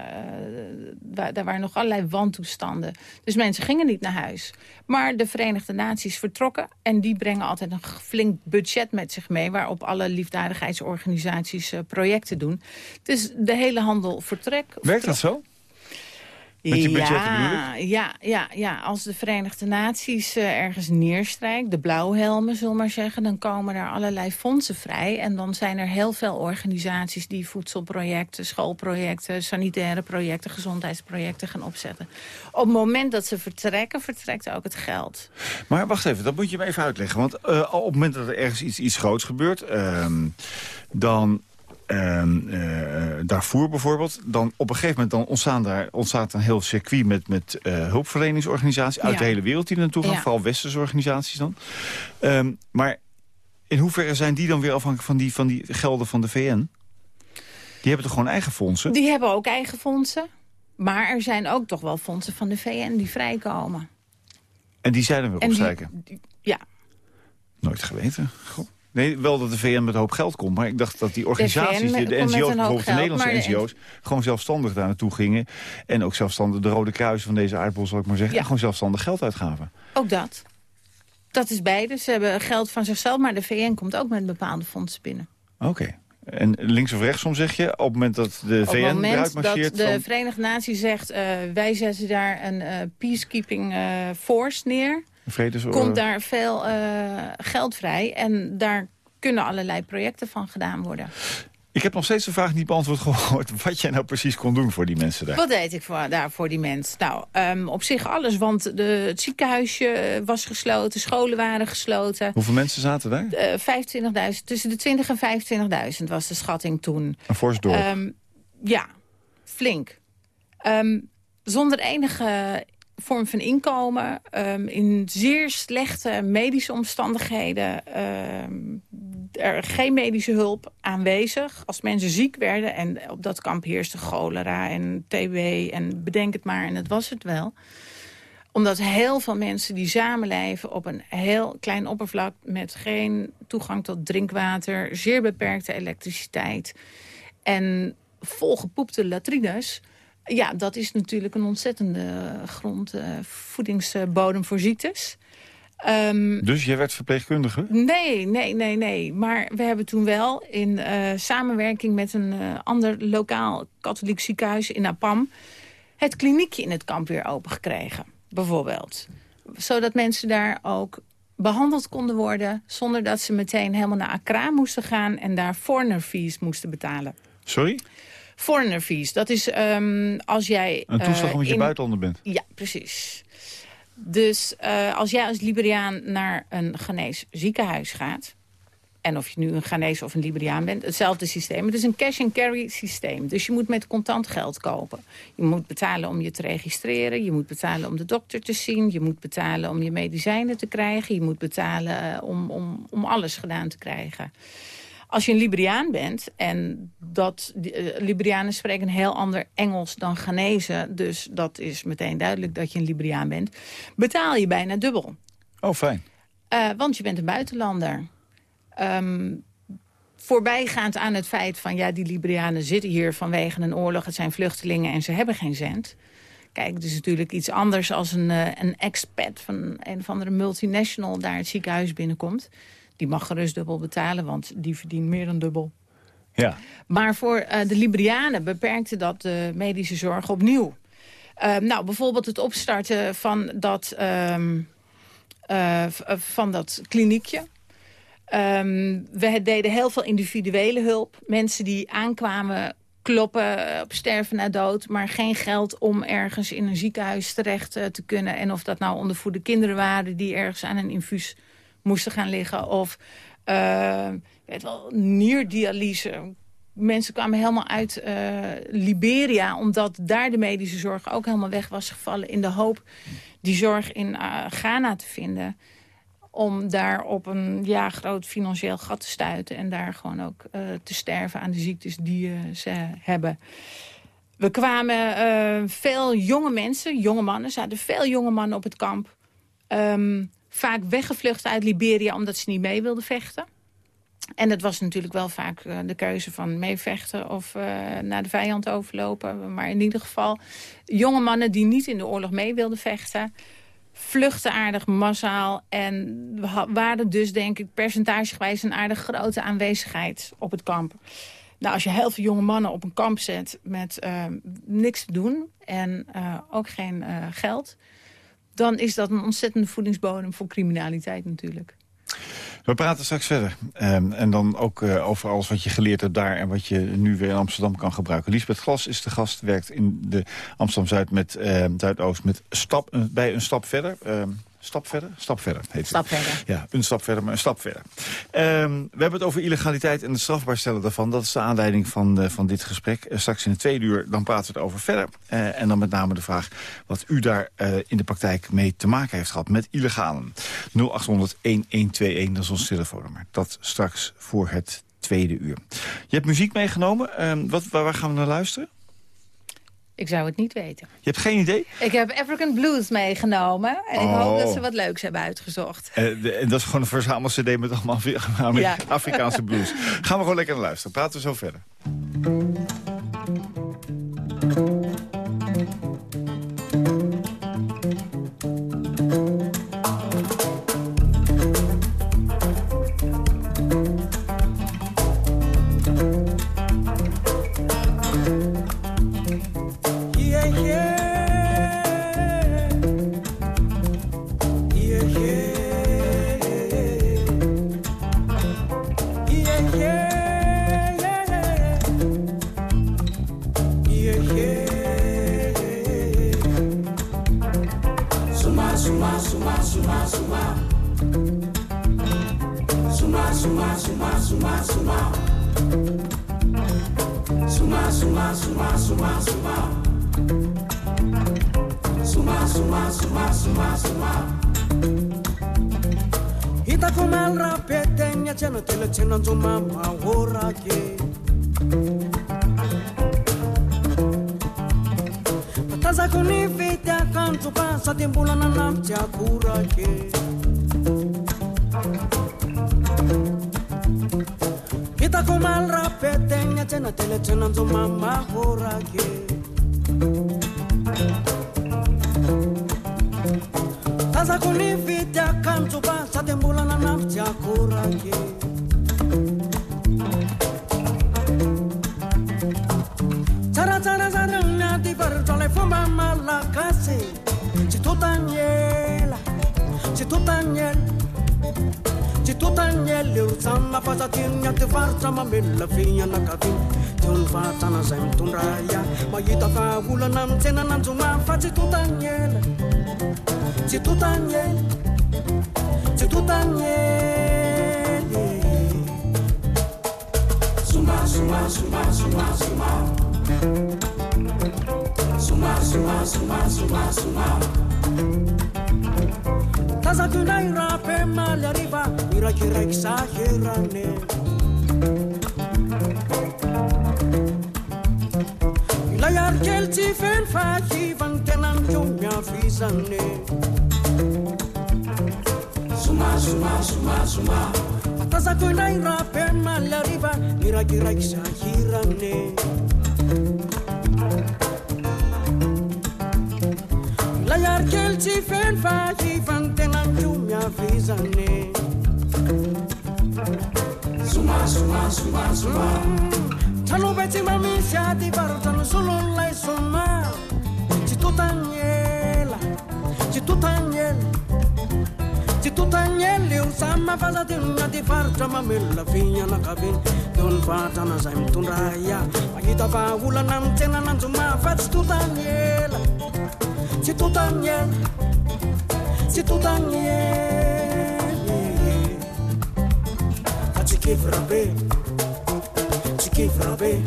Uh, daar waren nog allerlei wantoestanden. Dus mensen gingen niet naar huis. Maar de Verenigde Naties vertrokken. En die brengen altijd een flink budget met zich mee... waarop alle liefdadigheidsorganisaties uh, projecten doen. Dus de hele handel vertrekt. Werkt dat zo? Met je ja, ja, ja, ja, als de Verenigde Naties uh, ergens neerstrijkt, de blauwhelmen, zullen we maar zeggen, dan komen er allerlei fondsen vrij. En dan zijn er heel veel organisaties die voedselprojecten, schoolprojecten, sanitaire projecten, gezondheidsprojecten gaan opzetten. Op het moment dat ze vertrekken, vertrekt ook het geld. Maar wacht even, dat moet je me even uitleggen. Want uh, op het moment dat er ergens iets, iets groots gebeurt, uh, dan uh, Darfur bijvoorbeeld. Dan op een gegeven moment dan ontstaan daar, ontstaat een heel circuit met, met uh, hulpverleningsorganisaties uit de hele wereld die er naartoe gaan. Vooral westerse organisaties dan. Um, maar in hoeverre zijn die dan weer afhankelijk van die, van die gelden van de VN? Die hebben toch gewoon eigen fondsen? Die hebben ook eigen fondsen. Maar er zijn ook toch wel fondsen van de VN die vrijkomen. En die zijn er weer opstrijken? Ja. Nooit geweten. Goh. Nee, wel dat de VN met een hoop geld komt. Maar ik dacht dat die organisaties, de, de NGO's, bijvoorbeeld de Nederlandse NGO's... gewoon zelfstandig daar naartoe gingen. En ook zelfstandig de Rode Kruis van deze aardbol, zal ik maar zeggen. Ja. gewoon zelfstandig geld uitgaven. Ook dat. Dat is beide. Ze hebben geld van zichzelf, maar de VN komt ook met bepaalde fondsen binnen. Oké. En links of rechtsom zeg je, op het moment dat de VN eruit marcheert... Op het moment dat de Verenigde Naties zegt... Uh, wij zetten daar een uh, peacekeeping uh, force neer... Komt daar veel uh, geld vrij en daar kunnen allerlei projecten van gedaan worden. Ik heb nog steeds de vraag niet beantwoord gehoord... wat jij nou precies kon doen voor die mensen daar. Wat deed ik voor, daar voor die mensen? Nou, um, op zich alles, want de, het ziekenhuisje was gesloten, scholen waren gesloten. Hoeveel mensen zaten daar? Uh, 25.000, tussen de 20 en 25.000 was de schatting toen. Een fors dorp? Um, ja, flink. Um, zonder enige vorm van inkomen, um, in zeer slechte medische omstandigheden, um, er geen medische hulp aanwezig. Als mensen ziek werden, en op dat kamp heerste cholera en TB en bedenk het maar, en het was het wel omdat heel veel mensen die samenleven op een heel klein oppervlak... met geen toegang tot drinkwater, zeer beperkte elektriciteit... en volgepoepte latrines ja, dat is natuurlijk een ontzettende grond, uh, voedingsbodem voor ziektes. Um, dus jij werd verpleegkundige? Nee, nee, nee, nee. Maar we hebben toen wel in uh, samenwerking met een uh, ander lokaal katholiek ziekenhuis in Apam... het kliniekje in het kamp weer open gekregen, bijvoorbeeld. Zodat mensen daar ook behandeld konden worden... zonder dat ze meteen helemaal naar Accra moesten gaan... en daar foreigner fees moesten betalen. Sorry? Foreigner fees, dat is um, als jij... Een toeslag uh, omdat je in... buitenlander bent? Ja, precies. Dus uh, als jij als Liberiaan naar een Ghanese ziekenhuis gaat... en of je nu een Ghanese of een Liberiaan bent, hetzelfde systeem. Het is een cash-and-carry systeem. Dus je moet met contant geld kopen. Je moet betalen om je te registreren. Je moet betalen om de dokter te zien. Je moet betalen om je medicijnen te krijgen. Je moet betalen uh, om, om, om alles gedaan te krijgen. Als je een Liberiaan bent, en dat, uh, Liberianen spreken een heel ander Engels dan Ghanese... dus dat is meteen duidelijk dat je een Liberiaan bent... betaal je bijna dubbel. Oh, fijn. Uh, want je bent een buitenlander. Um, voorbijgaand aan het feit van... ja, die Liberianen zitten hier vanwege een oorlog... het zijn vluchtelingen en ze hebben geen cent... Kijk, het is natuurlijk iets anders als een, uh, een expat van een of andere multinational daar het ziekenhuis binnenkomt die mag gerust dubbel betalen, want die verdient meer dan dubbel. Ja. Maar voor uh, de Liberianen beperkte dat de medische zorg opnieuw. Uh, nou, bijvoorbeeld het opstarten van dat, um, uh, van dat kliniekje. Um, we deden heel veel individuele hulp. Mensen die aankwamen kloppen op sterven na dood... maar geen geld om ergens in een ziekenhuis terecht te kunnen. En of dat nou ondervoede kinderen waren die ergens aan een infuus moesten gaan liggen. Of uh, weet wel, nierdialyse. Mensen kwamen helemaal uit uh, Liberia... omdat daar de medische zorg ook helemaal weg was gevallen... in de hoop die zorg in uh, Ghana te vinden om daar op een ja, groot financieel gat te stuiten... en daar gewoon ook uh, te sterven aan de ziektes die ze hebben. We kwamen veel jonge mensen, jonge mannen... zaten veel jonge mannen op het kamp... Um, vaak weggevlucht uit Liberia omdat ze niet mee wilden vechten. En het was natuurlijk wel vaak eh, de keuze van meevechten of uh, naar de vijand overlopen. Maar in ieder geval jonge mannen die niet in de oorlog mee wilden vechten... vluchten aardig massaal en waren dus denk ik percentagegewijs een aardig grote aanwezigheid op het kamp. Nou, als je heel veel jonge mannen op een kamp zet met uh, niks te doen en ook geen geld... dan is dat een ontzettende voedingsbodem voor criminaliteit natuurlijk. We praten straks verder. Um, en dan ook uh, over alles wat je geleerd hebt daar... en wat je nu weer in Amsterdam kan gebruiken. Lisbeth Glas is de gast, werkt in de Amsterdam-Zuid met uh, Zuidoost... Met stap, bij een stap verder. Uh, Stap verder? Stap verder heet het. Stap verder. Ja, een stap verder, maar een stap verder. Um, we hebben het over illegaliteit en het strafbaar stellen daarvan. Dat is de aanleiding van, uh, van dit gesprek. Uh, straks in het tweede uur dan praten we het over verder. Uh, en dan met name de vraag wat u daar in de praktijk mee te maken heeft gehad met illegalen. 0800-1121, dat is ons telefoonnummer. Dat straks voor het tweede uur. Je hebt muziek meegenomen. Uh, wat, waar, waar gaan we naar luisteren? Ik zou het niet weten. Je hebt geen idee? Ik heb African Blues meegenomen. En ik hoop dat ze wat leuks hebben uitgezocht. Uh, de, en dat is gewoon een verzamel-cd met allemaal ja. Afrikaanse blues. Gaan we gewoon lekker naar luisteren. Praten we zo verder. afatatiny atyvaritra mamelona vegny teo ny fahatrana zay mitondra ia mahita fa olana mitsenananjoma fa tsy totany ela. Tsy totany ela. Tsy totany ely somasomasomasomazoma somasomasomasoma soma suma, suma Tazakunaira malha riba Irakira exagerane Layar kelti fen faji Van tenan jumya fizane Suma, suma, suma, suma. Tano beti mami siati baru tano solo lai suma tsy feny fa hivany tenako miavizane mm. tranobe tsy mba misy aty varotrano solonolay soma tsy totany ela tsy totany ela tsy totany ela eo samy mahafazatinona ty faritra mamelona fianakaviny teo ny fahatranazay mitondra ia mahita fa olana mitsenananjoma fa tsy totany ela Fats tu tanyela Si tu tanyela Si tu tanyela Fati kifra be kifra be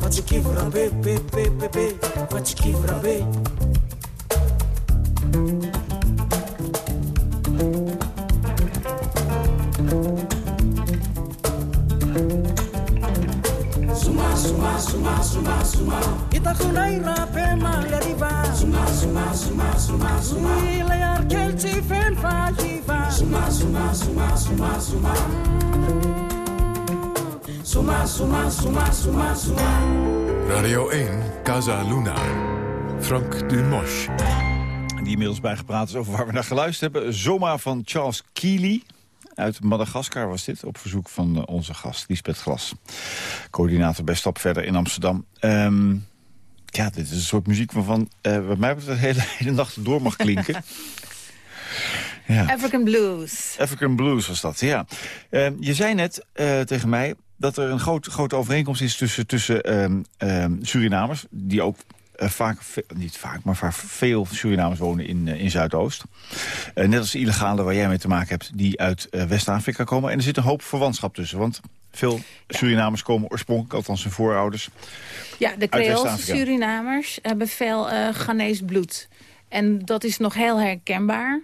Fati kifra be be be be be Fati kifra be Suma suma suma suma suma Itakunaira pema yariva suma suma suma suma suma Ile yarkelti fen fajiva suma suma suma suma suma Suma suma suma suma suma Radio 1 Casa Luna Frank Dumosch die inmiddels bijgepraat is over waar we naar geluisterd hebben. Zoma van Charles Keely. Uit Madagaskar was dit, op verzoek van eh, onze gast, Lisbeth Glas. Coördinator bij Stap Verder in Amsterdam. Ehm, ja, dit is een soort muziek waarvan, uh, wat mij betreft, de hele, hele nacht door mag klinken. ja. African Blues. African Blues was dat, ja. Ehm, je zei net uh, tegen mij dat er een groot, grote overeenkomst is tussen, tussen um, Surinamers... die ook uh, vaak, niet vaak, maar vaak veel Surinamers wonen in, uh, in Zuidoost. Uh, net als de illegale waar jij mee te maken hebt, die uit West-Afrika komen. En er zit een hoop verwantschap tussen, want veel Surinamers komen oorspronkelijk, althans hun voorouders, Ja, de Creoolse Surinamers hebben veel Ghanese bloed. En dat is nog heel herkenbaar.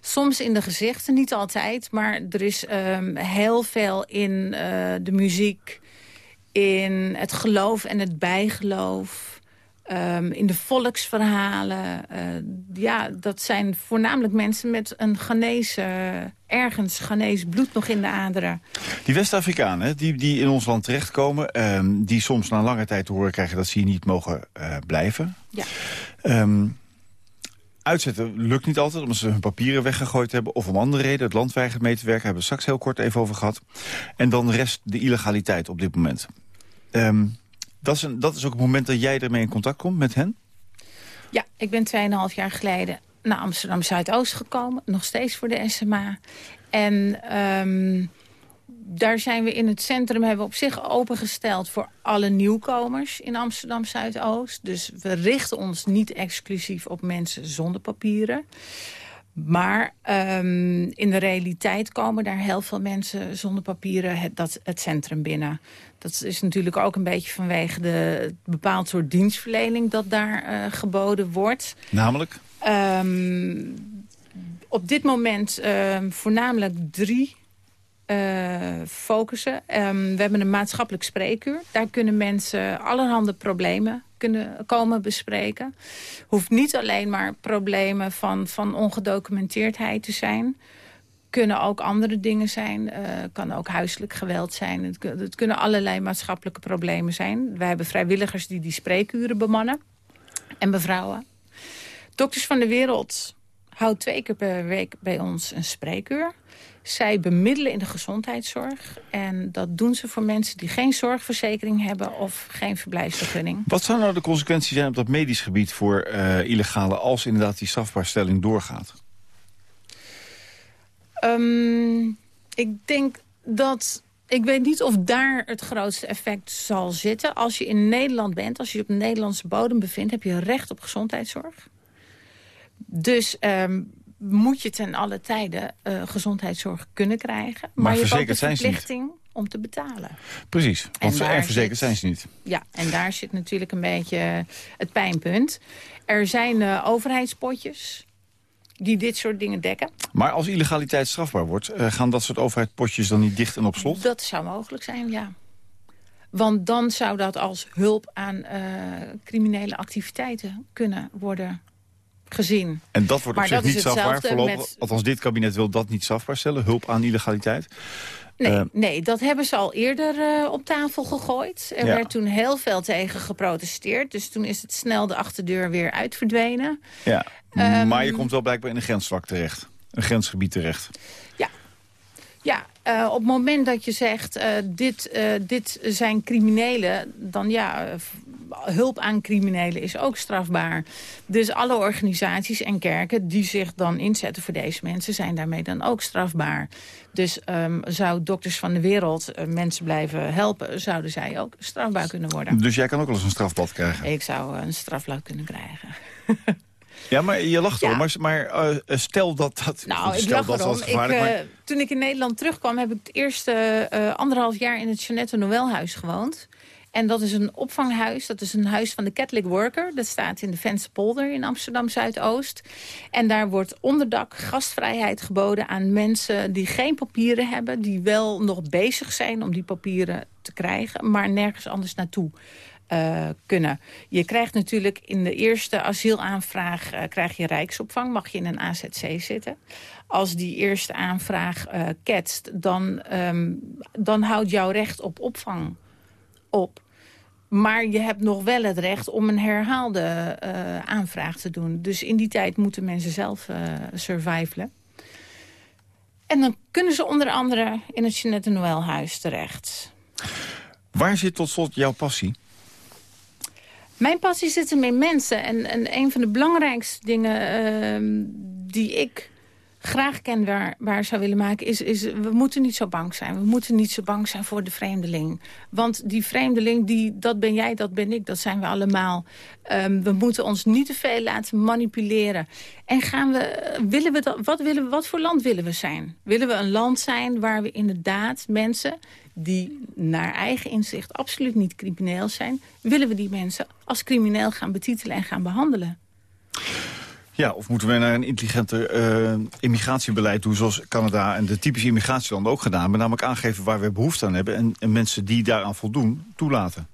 Soms in de gezichten, niet altijd. Maar er is um, heel veel in uh, de muziek, in het geloof en het bijgeloof... Um, in de volksverhalen. Uh, ja, dat zijn voornamelijk mensen met een Ghanese, ergens Ghanese bloed nog in de aderen. Die West-Afrikanen die, die in ons land terechtkomen... Um, die soms na lange tijd te horen krijgen dat ze hier niet mogen uh, blijven. Ja. Um, uitzetten lukt niet altijd, omdat ze hun papieren weggegooid hebben... of om andere reden, het land weigert mee te werken... hebben we straks heel kort even over gehad. En dan rest de illegaliteit op dit moment. Um, dat, is dat is ook het moment dat jij ermee in contact komt met hen? Ja, ik ben 2,5 jaar geleden naar Amsterdam Zuidoost gekomen. Nog steeds voor de SMA. En um, daar zijn we in het centrum hebben op zich opengesteld voor alle nieuwkomers in Amsterdam Zuidoost. Dus we richten ons niet exclusief op mensen zonder papieren. Maar um, in de realiteit komen daar heel veel mensen zonder papieren het, dat, het centrum binnen. Dat is natuurlijk ook een beetje vanwege de bepaald soort dienstverlening dat daar uh, geboden wordt. Namelijk? Um, op dit moment uh, voornamelijk drie uh, focussen. Um, we hebben een maatschappelijk spreekuur. Daar kunnen mensen allerhande problemen kunnen komen bespreken. Hoeft niet alleen maar problemen van, van ongedocumenteerdheid te zijn kunnen ook andere dingen zijn. Uh, kan ook huiselijk geweld zijn. Het, het, kunnen allerlei maatschappelijke problemen zijn. Wij hebben vrijwilligers die die spreekuren bemannen. En bevrouwen. Dokters van de Wereld houdt twee keer per week bij ons een spreekuur. Zij bemiddelen in de gezondheidszorg. En dat doen ze voor mensen die geen zorgverzekering hebben of geen verblijfsvergunning. Wat zou nou de consequentie zijn op dat medisch gebied voor uh, illegale... als inderdaad die strafbaarstelling doorgaat? Um, ik denk dat... Ik weet niet of daar het grootste effect zal zitten. Als je in Nederland bent, als je op Nederlandse bodem bevindt... heb je recht op gezondheidszorg. Dus um, moet je ten alle tijden uh, gezondheidszorg kunnen krijgen. Maar, maar je hebt ook de verplichting om te betalen. Precies, want ze verzekerd zijn ze niet. Ja, en daar zit natuurlijk een beetje het pijnpunt. Er zijn uh, overheidspotjes die dit soort dingen dekken. Maar als illegaliteit strafbaar wordt... Uh, gaan dat soort overheidspotjes dan niet dicht en op slot? Dat zou mogelijk zijn, ja. Want dan zou dat als hulp aan criminele activiteiten kunnen worden gezien. En dat wordt maar op zich niet strafbaar voorlopig? Met... Althans, dit kabinet wil dat niet strafbaar stellen, hulp aan illegaliteit. Nee, uh, nee, dat hebben ze al eerder uh, op tafel gegooid. Er ja. werd toen heel veel tegen geprotesteerd. Dus toen is het snel de achterdeur weer uitverdwenen. Ja, um, maar je komt wel blijkbaar in een grensvlak terecht. Een grensgebied terecht. Ja, ja uh, op het moment dat je zegt, dit, dit zijn criminelen... dan ja, hulp aan criminelen is ook strafbaar. Dus alle organisaties en kerken die zich dan inzetten voor deze mensen... zijn daarmee dan ook strafbaar. Dus um, zou dokters van de wereld uh, mensen blijven helpen... zouden zij ook strafbaar kunnen worden. Dus jij kan ook wel eens een strafblad krijgen? Ik zou een strafblad kunnen krijgen. Ja, maar je lacht ja. Maar, maar uh, stel dat dat... Nou, stel ik lach dat erom. Ik, uh, maar... Toen ik in Nederland terugkwam... heb ik het eerste uh, anderhalf jaar in het Jeanette Noëlhuis gewoond. En dat is een opvanghuis. Dat is een huis van de Catholic Worker. Dat staat in de Vensterpolder in Amsterdam-Zuidoost. En daar wordt onderdak, gastvrijheid geboden aan mensen die geen papieren hebben. Die wel nog bezig zijn om die papieren te krijgen. Maar nergens anders naartoe uh, kunnen. Je krijgt natuurlijk in de eerste asielaanvraag uh, krijg je rijksopvang. Mag je in een AZC zitten. Als die eerste aanvraag uh, ketst, dan, um, dan houdt jouw recht op opvang op. Maar je hebt nog wel het recht om een herhaalde aanvraag te doen. Dus in die tijd moeten mensen zelf survivalen. En dan kunnen ze onder andere in het Jeanette Noël huis terecht. Waar zit tot slot jouw passie? Mijn passie zit hem in mensen. En, en een van de belangrijkste dingen uh, die ik graag kenbaar waar zou willen maken... Is, is we moeten niet zo bang zijn. We moeten niet zo bang zijn voor de vreemdeling. Want die vreemdeling, die, dat ben jij, dat ben ik, dat zijn we allemaal. Um, we moeten ons niet te veel laten manipuleren. En gaan we, willen we dat, wat, willen we, wat voor land willen we zijn? Willen we een land zijn waar we inderdaad mensen die naar eigen inzicht absoluut niet crimineel zijn... willen we die mensen als crimineel gaan betitelen en gaan behandelen. Ja, of moeten we naar een intelligenter uh, immigratiebeleid toe... zoals Canada en de typische immigratielanden ook gedaan hebben... namelijk aangeven waar we behoefte aan hebben... en, en mensen die daaraan voldoen, toelaten.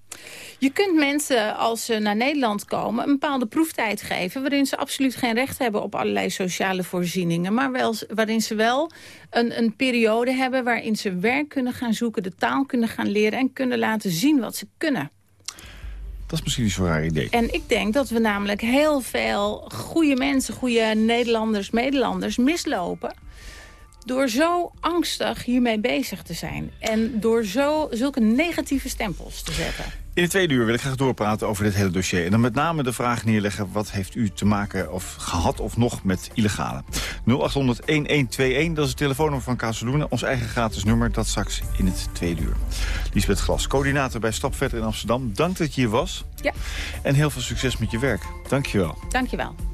Je kunt mensen, als ze naar Nederland komen... een bepaalde proeftijd geven... waarin ze absoluut geen recht hebben op allerlei sociale voorzieningen... maar wel, waarin ze wel een, een periode hebben... waarin ze werk kunnen gaan zoeken, de taal kunnen gaan leren... en kunnen laten zien wat ze kunnen. Dat is misschien een zwaar idee. En ik denk dat we namelijk heel veel goede mensen... goede Nederlanders, Nederlanders mislopen door zo angstig hiermee bezig te zijn. En door zo, zulke negatieve stempels te zetten. In de tweede uur wil ik graag doorpraten over dit hele dossier. En dan met name de vraag neerleggen... wat heeft u te maken of gehad of nog met illegale? 0800-1121, dat is het telefoonnummer van Kazeloenen. Ons eigen gratis nummer, dat straks in het tweede uur. Lisbeth Glas, coördinator bij Stap Verder in Amsterdam. Dank dat je hier was. Ja. En heel veel succes met je werk. Dank je wel. Dank je wel.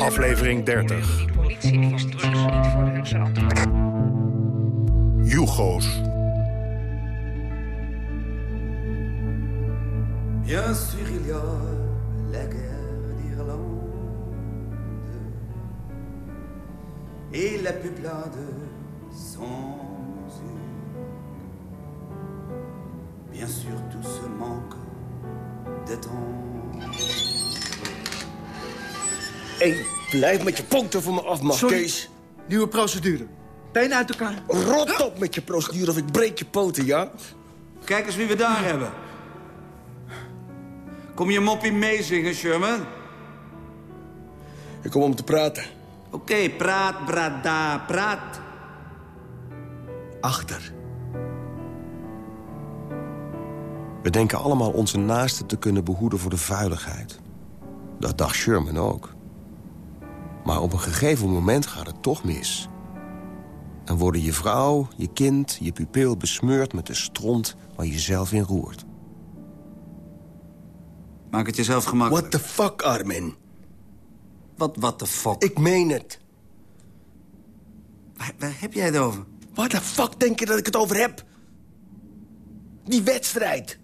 Hun verantwoorden. Jugo's. Bien sûr, il y a la guerre d'Irlande et la peuplade blijf met je poten van me af, man, Sorry. Kees. Nieuwe procedure. Benen uit elkaar. Rot op met je procedure of ik breek je poten, ja? Kijk eens wie we daar hebben. Kom je moppie meezingen, Sherman? Ik kom om te praten. Oké, praat, brada, praat. Achter. We denken allemaal onze naasten te kunnen behoeden voor de vuiligheid. Dat dacht Sherman ook. Maar op een gegeven moment gaat het toch mis. En worden je vrouw, je kind, je pupil besmeurd met de stront waar je zelf in roert. Maak het jezelf gemakkelijk. What the fuck, Armin? Wat what the fuck? Ik meen het. Waar, waar heb jij het over? What the fuck denk je dat ik het over heb? Die wedstrijd.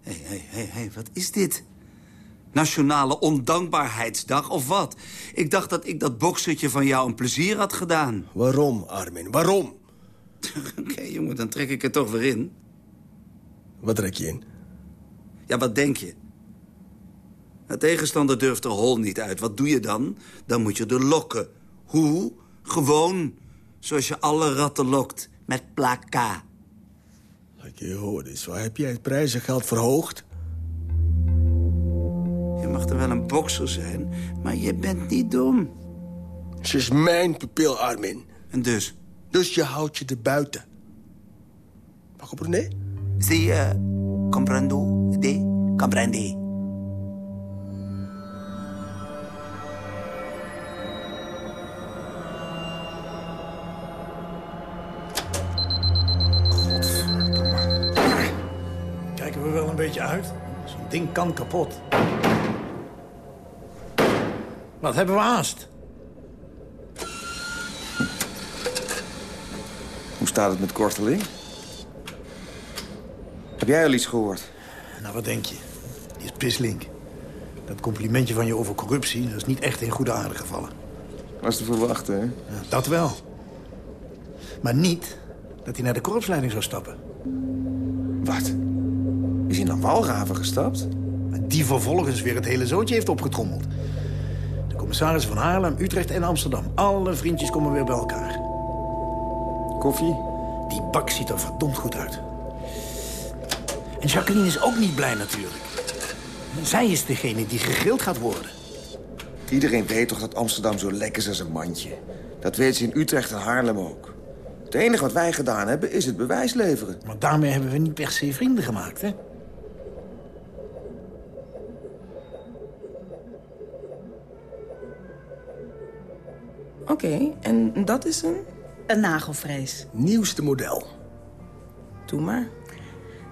Hé, hé, hé, hé, wat is dit? Nationale ondankbaarheidsdag of wat? Ik dacht dat ik dat boksertje van jou een plezier had gedaan. Waarom, Armin? Waarom? Oké, jongen, dan trek ik het toch weer in. Wat trek je in? Ja, wat denk je? De tegenstander durft er hol niet uit. Wat doe je dan? Dan moet je er lokken. Hoe? Gewoon. Zoals je alle ratten lokt. Met plaka. Laat je horen. Waar heb jij het prijzengeld verhoogd? mag er wel een bokser zijn, maar je bent niet dom. Ze is mijn pupil, Armin. En dus? Dus je houdt je er buiten. Maar comprenez? Zie uh, comprendo, de, comprendi. Kijken we wel een beetje uit? Zo'n ding kan kapot. Wat hebben we haast? Hoe staat het met Korteling? Heb jij al iets gehoord? Nou, wat denk je? Die is pislink. Dat complimentje van je over corruptie... dat is niet echt in goede aarde gevallen. Was te verwachten, hè? Ja, dat wel. Maar niet dat hij naar de korpsleiding zou stappen. Wat? Is hij naar Walraven gestapt? Die vervolgens weer het hele zootje heeft opgetrommeld. Commissarissen van Haarlem, Utrecht en Amsterdam. Alle vriendjes komen weer bij elkaar. Koffie? Die bak ziet er verdomd goed uit. En Jacqueline is ook niet blij natuurlijk. Zij is degene die gegrild gaat worden. Iedereen weet toch dat Amsterdam zo lekker is als een mandje. Dat weet ze in Utrecht en Haarlem ook. Het enige wat wij gedaan hebben is het bewijs leveren. Maar daarmee hebben we niet per se vrienden gemaakt, hè? Oké, en dat is een? Een nagelvrees. Nieuwste model. Doe maar.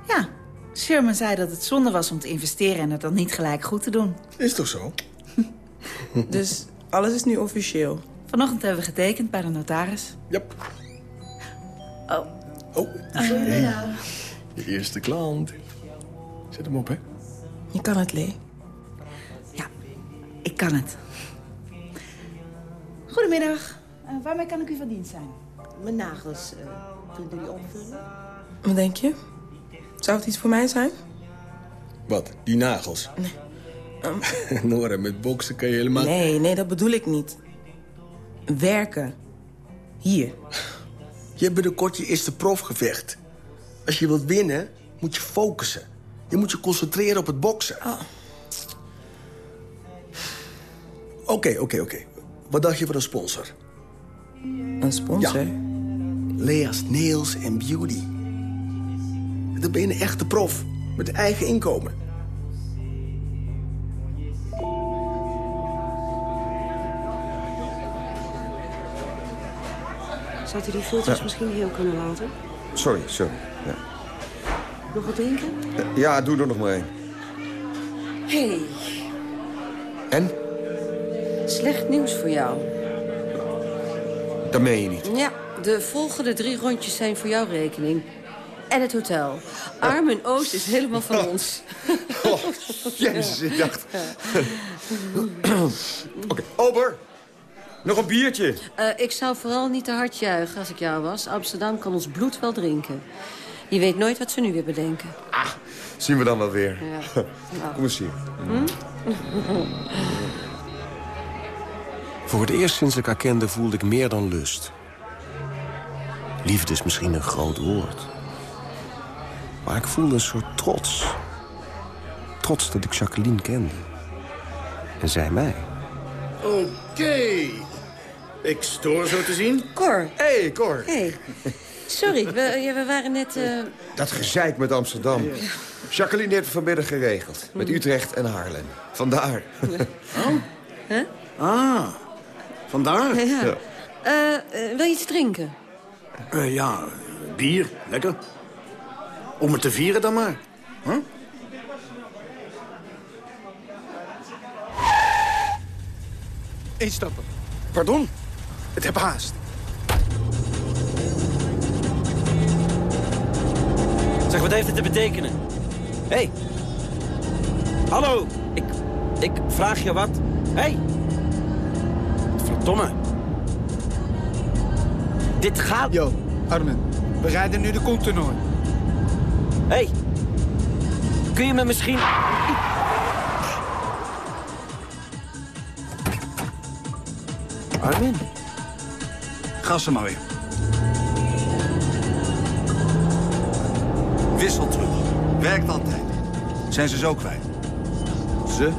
Ja, Sherman zei dat het zonde was om te investeren... en het dan niet gelijk goed te doen. Is toch zo? dus alles is nu officieel? Vanochtend hebben we getekend bij de notaris. Yep. Oh. Oh, ja. Je eerste klant. Zet hem op, hè? Je kan het, Lee. Ja, ik kan het. Goedemiddag. Uh, waarmee kan ik u van dienst zijn? Mijn nagels. Uh, kunt u die opvullen? Wat denk je? Zou het iets voor mij zijn? Wat? Die nagels? Nee. Um... Nora, met boksen kan je helemaal... Nee, nee, dat bedoel ik niet. Werken. Hier. Je hebt binnenkort je eerste profgevecht. Als je wilt winnen, moet je focussen. Je moet je concentreren op het boksen. Oké, oké, oké. Wat dacht je van een sponsor? Een sponsor? Ja. Lea's Nails and Beauty. Dan ben je een echte prof. Met eigen inkomen. Zou die filters ja. misschien heel kunnen laten? Sorry, sorry. Ja. Nog wat drinken? Ja, doe er nog maar één. Hey. En? Slecht nieuws voor jou. Dat meen je niet. Ja, de volgende drie rondjes zijn voor jouw rekening. En het hotel. Armen Oost is helemaal van ons. Oh, jezus, ik dacht... Oké, okay, Ober. Nog een biertje. Uh, ik zou vooral niet te hard juichen als ik jou was. Amsterdam kan ons bloed wel drinken. Je weet nooit wat ze nu weer bedenken. Ah, zien we dan wel weer. Ja. Kom eens hier. Hm? Voor het eerst sinds ik haar kende voelde ik meer dan lust. Liefde is misschien een groot woord. Maar ik voelde een soort trots. Trots dat ik Jacqueline kende. En zij mij. Oké. Okay. Ik stoor zo te zien. Cor. hey, Cor. Hey. Sorry, we, ja, we waren net... Uh... Dat gezeik met Amsterdam. Jacqueline heeft het vanmiddag geregeld. Met Utrecht en Haarlem. Vandaar. Oh? Huh? Ah, vandaar? Ja. ja. Uh, uh, wil je iets drinken? Uh, ja, bier. Lekker. Om het te vieren dan maar. Huh? Instappen. Pardon? Het heb haast. Zeg, wat heeft het te betekenen? Hé. Hey. Hallo. Ik, ik vraag je wat. Hé. Hey. Verdomme. Dit gaat... Yo, Armin. We rijden nu de Koentoernooi. Hé. Hey. Kun je me misschien... Armin. Gassen maar weer. Wisseltruc. Werkt altijd. Zijn ze zo kwijt? Ze?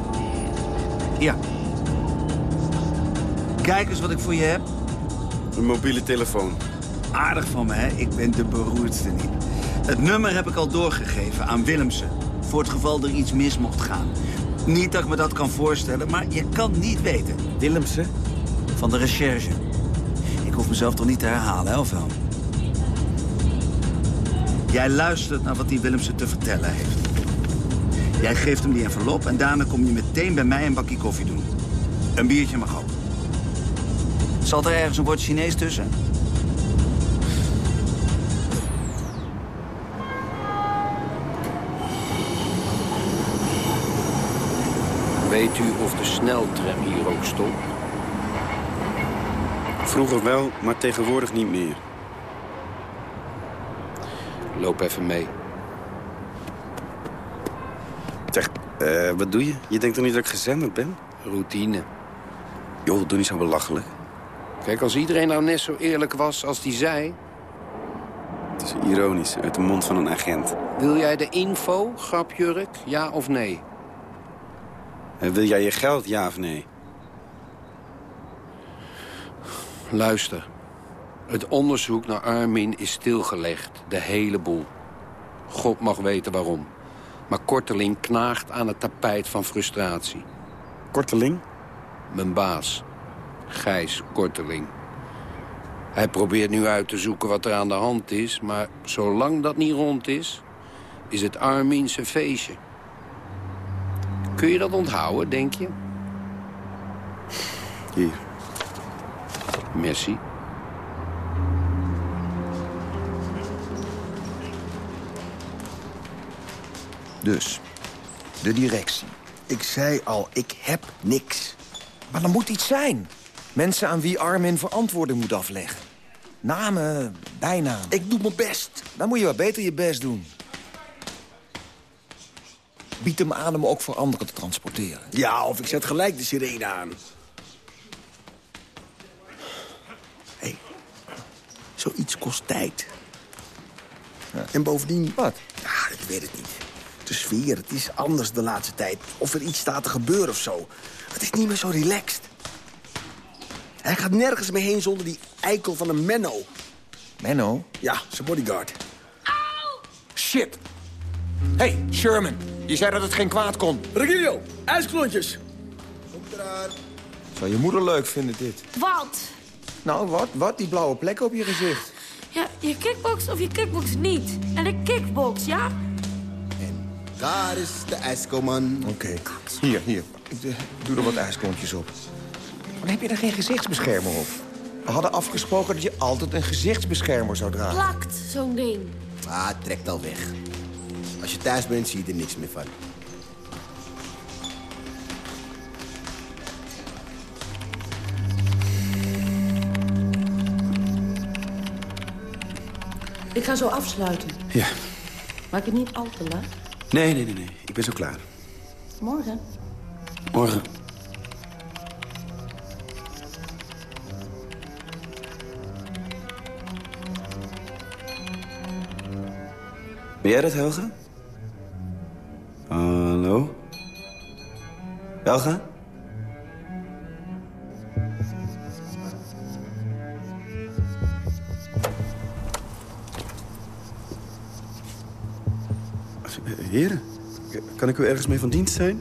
Ja. Kijk eens wat ik voor je heb. Een mobiele telefoon. Aardig van me, hè? Ik ben de beroerdste niet. Het nummer heb ik al doorgegeven aan Willemsen. Voor het geval er iets mis mocht gaan. Niet dat ik me dat kan voorstellen, maar je kan niet weten. Willemsen? Van de recherche. Ik hoef mezelf toch niet te herhalen, hè, of wel? Jij luistert naar wat die Willemsen te vertellen heeft. Jij geeft hem die envelop en daarna kom je meteen bij mij een bakje koffie doen. Een biertje mag ook. Zat er ergens een woord Chinees tussen? Weet u of de sneltram hier ook stopt? Vroeger wel, maar tegenwoordig niet meer. Loop even mee. Zeg, eh, wat doe je? Je denkt toch niet dat ik gezenderd ben? Routine. Joh, doe niet zo belachelijk. Kijk, als iedereen nou net zo eerlijk was als die zei... Het is ironisch, uit de mond van een agent. Wil jij de info, grapjurk, ja of nee? En wil jij je geld, ja of nee? Luister. Het onderzoek naar Armin is stilgelegd. De hele boel. God mag weten waarom. Maar Korteling knaagt aan het tapijt van frustratie. Korteling? Mijn baas. Gijs Korteling. Hij probeert nu uit te zoeken wat er aan de hand is... maar zolang dat niet rond is, is het Armin zijn feestje. Kun je dat onthouden, denk je? Hier. Merci. Dus, de directie. Ik zei al, ik heb niks. Maar er moet iets zijn. Mensen aan wie Armin verantwoording moet afleggen. Namen, bijnamen. Ik doe mijn best. Dan moet je wat beter je best doen. Bied hem aan om ook voor anderen te transporteren. Ja, of ik zet gelijk de sirene aan. Hé, zoiets kost tijd. En bovendien... Wat? Ja, ik weet het niet. De sfeer, het is anders de laatste tijd. Of er iets staat te gebeuren of zo. Het is niet meer zo relaxed. Hij gaat nergens meer heen zonder die eikel van een Menno. Menno? Ja, zijn bodyguard. Shit! hey, Sherman. Je zei dat het geen kwaad kon. Regilio, ijsklontjes. Zou je moeder leuk vinden, dit? Wat? Nou, wat? Wat? Die blauwe plek op je gezicht. Ja, je kickbox of je kickbox niet. En ik kickbox, ja? Daar is de ijskoman. Oké. Hier, hier. Ik eh, doe er wat ijsklontjes op. Dan heb je er geen gezichtsbeschermer op. We hadden afgesproken dat je altijd een gezichtsbeschermer zou dragen. Plakt, zo'n ding. Ah, het trekt al weg. Als je thuis bent, zie je er niks meer van. Ik ga zo afsluiten. Ja. Maak het niet al te laat. Nee, nee, nee, nee. Ik ben zo klaar. Morgen. Morgen. Ben jij dat, Helga? Hallo? Helga? Heren, kan ik u ergens mee van dienst zijn?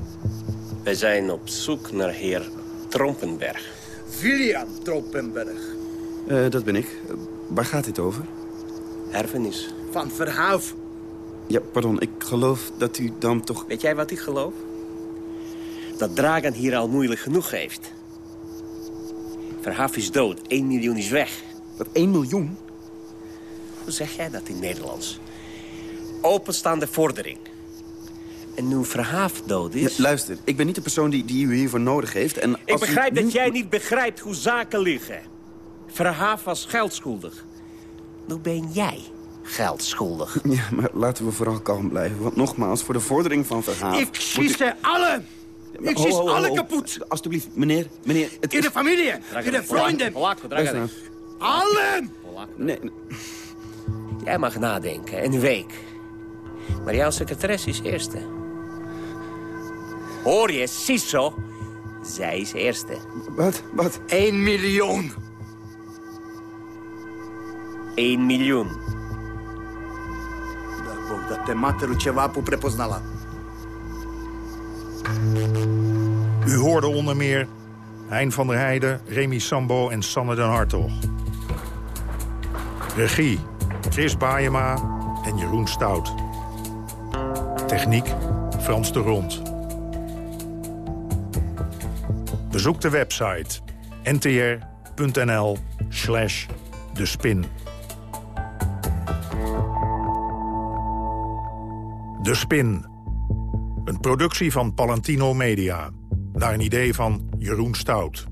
Wij zijn op zoek naar heer Trompenberg. William Trompenberg. Eh, dat ben ik. Waar gaat dit over? Erfenis. Van Verhaaf. Ja, pardon, ik geloof dat u dan toch... Weet jij wat ik geloof? Dat Dragan hier al moeilijk genoeg heeft. Verhaaf is dood. 1 miljoen is weg. Wat, 1 miljoen? Hoe zeg jij dat in Nederlands? Openstaande vordering. En nu Verhaaf dood is... Ja, luister, ik ben niet de persoon die, die u hiervoor nodig heeft. En Ik u begrijp dat jij niet begrijpt hoe zaken liggen. Verhaaf was geldschuldig. Nu ben jij geldschuldig. Ja, maar laten we vooral kalm blijven. Want nogmaals, voor de vordering van verhaal... Ik zie ze alle. Ik zie ze alle kapot. Alsjeblieft, meneer, meneer... Het In de familie, in de vrienden. Nou. Allen. Nee, Jij mag nadenken, een week. Maar jouw secretaresse is eerste. Hoor je, Siso? Zij is eerste. Wat? Wat? 1 miljoen. 1 miljoen. Da te materu ceva pu prepoznala. U hoorde onder meer Hein van der Heijden, Remy Sambo en Sanne den Hartog. Regie, Chris Baayema en Jeroen Stout. Techniek, Frans de Rond. Bezoek de website ntr.nl slash de spin. De Spin. Een productie van Palantino Media. Naar een idee van Jeroen Stout.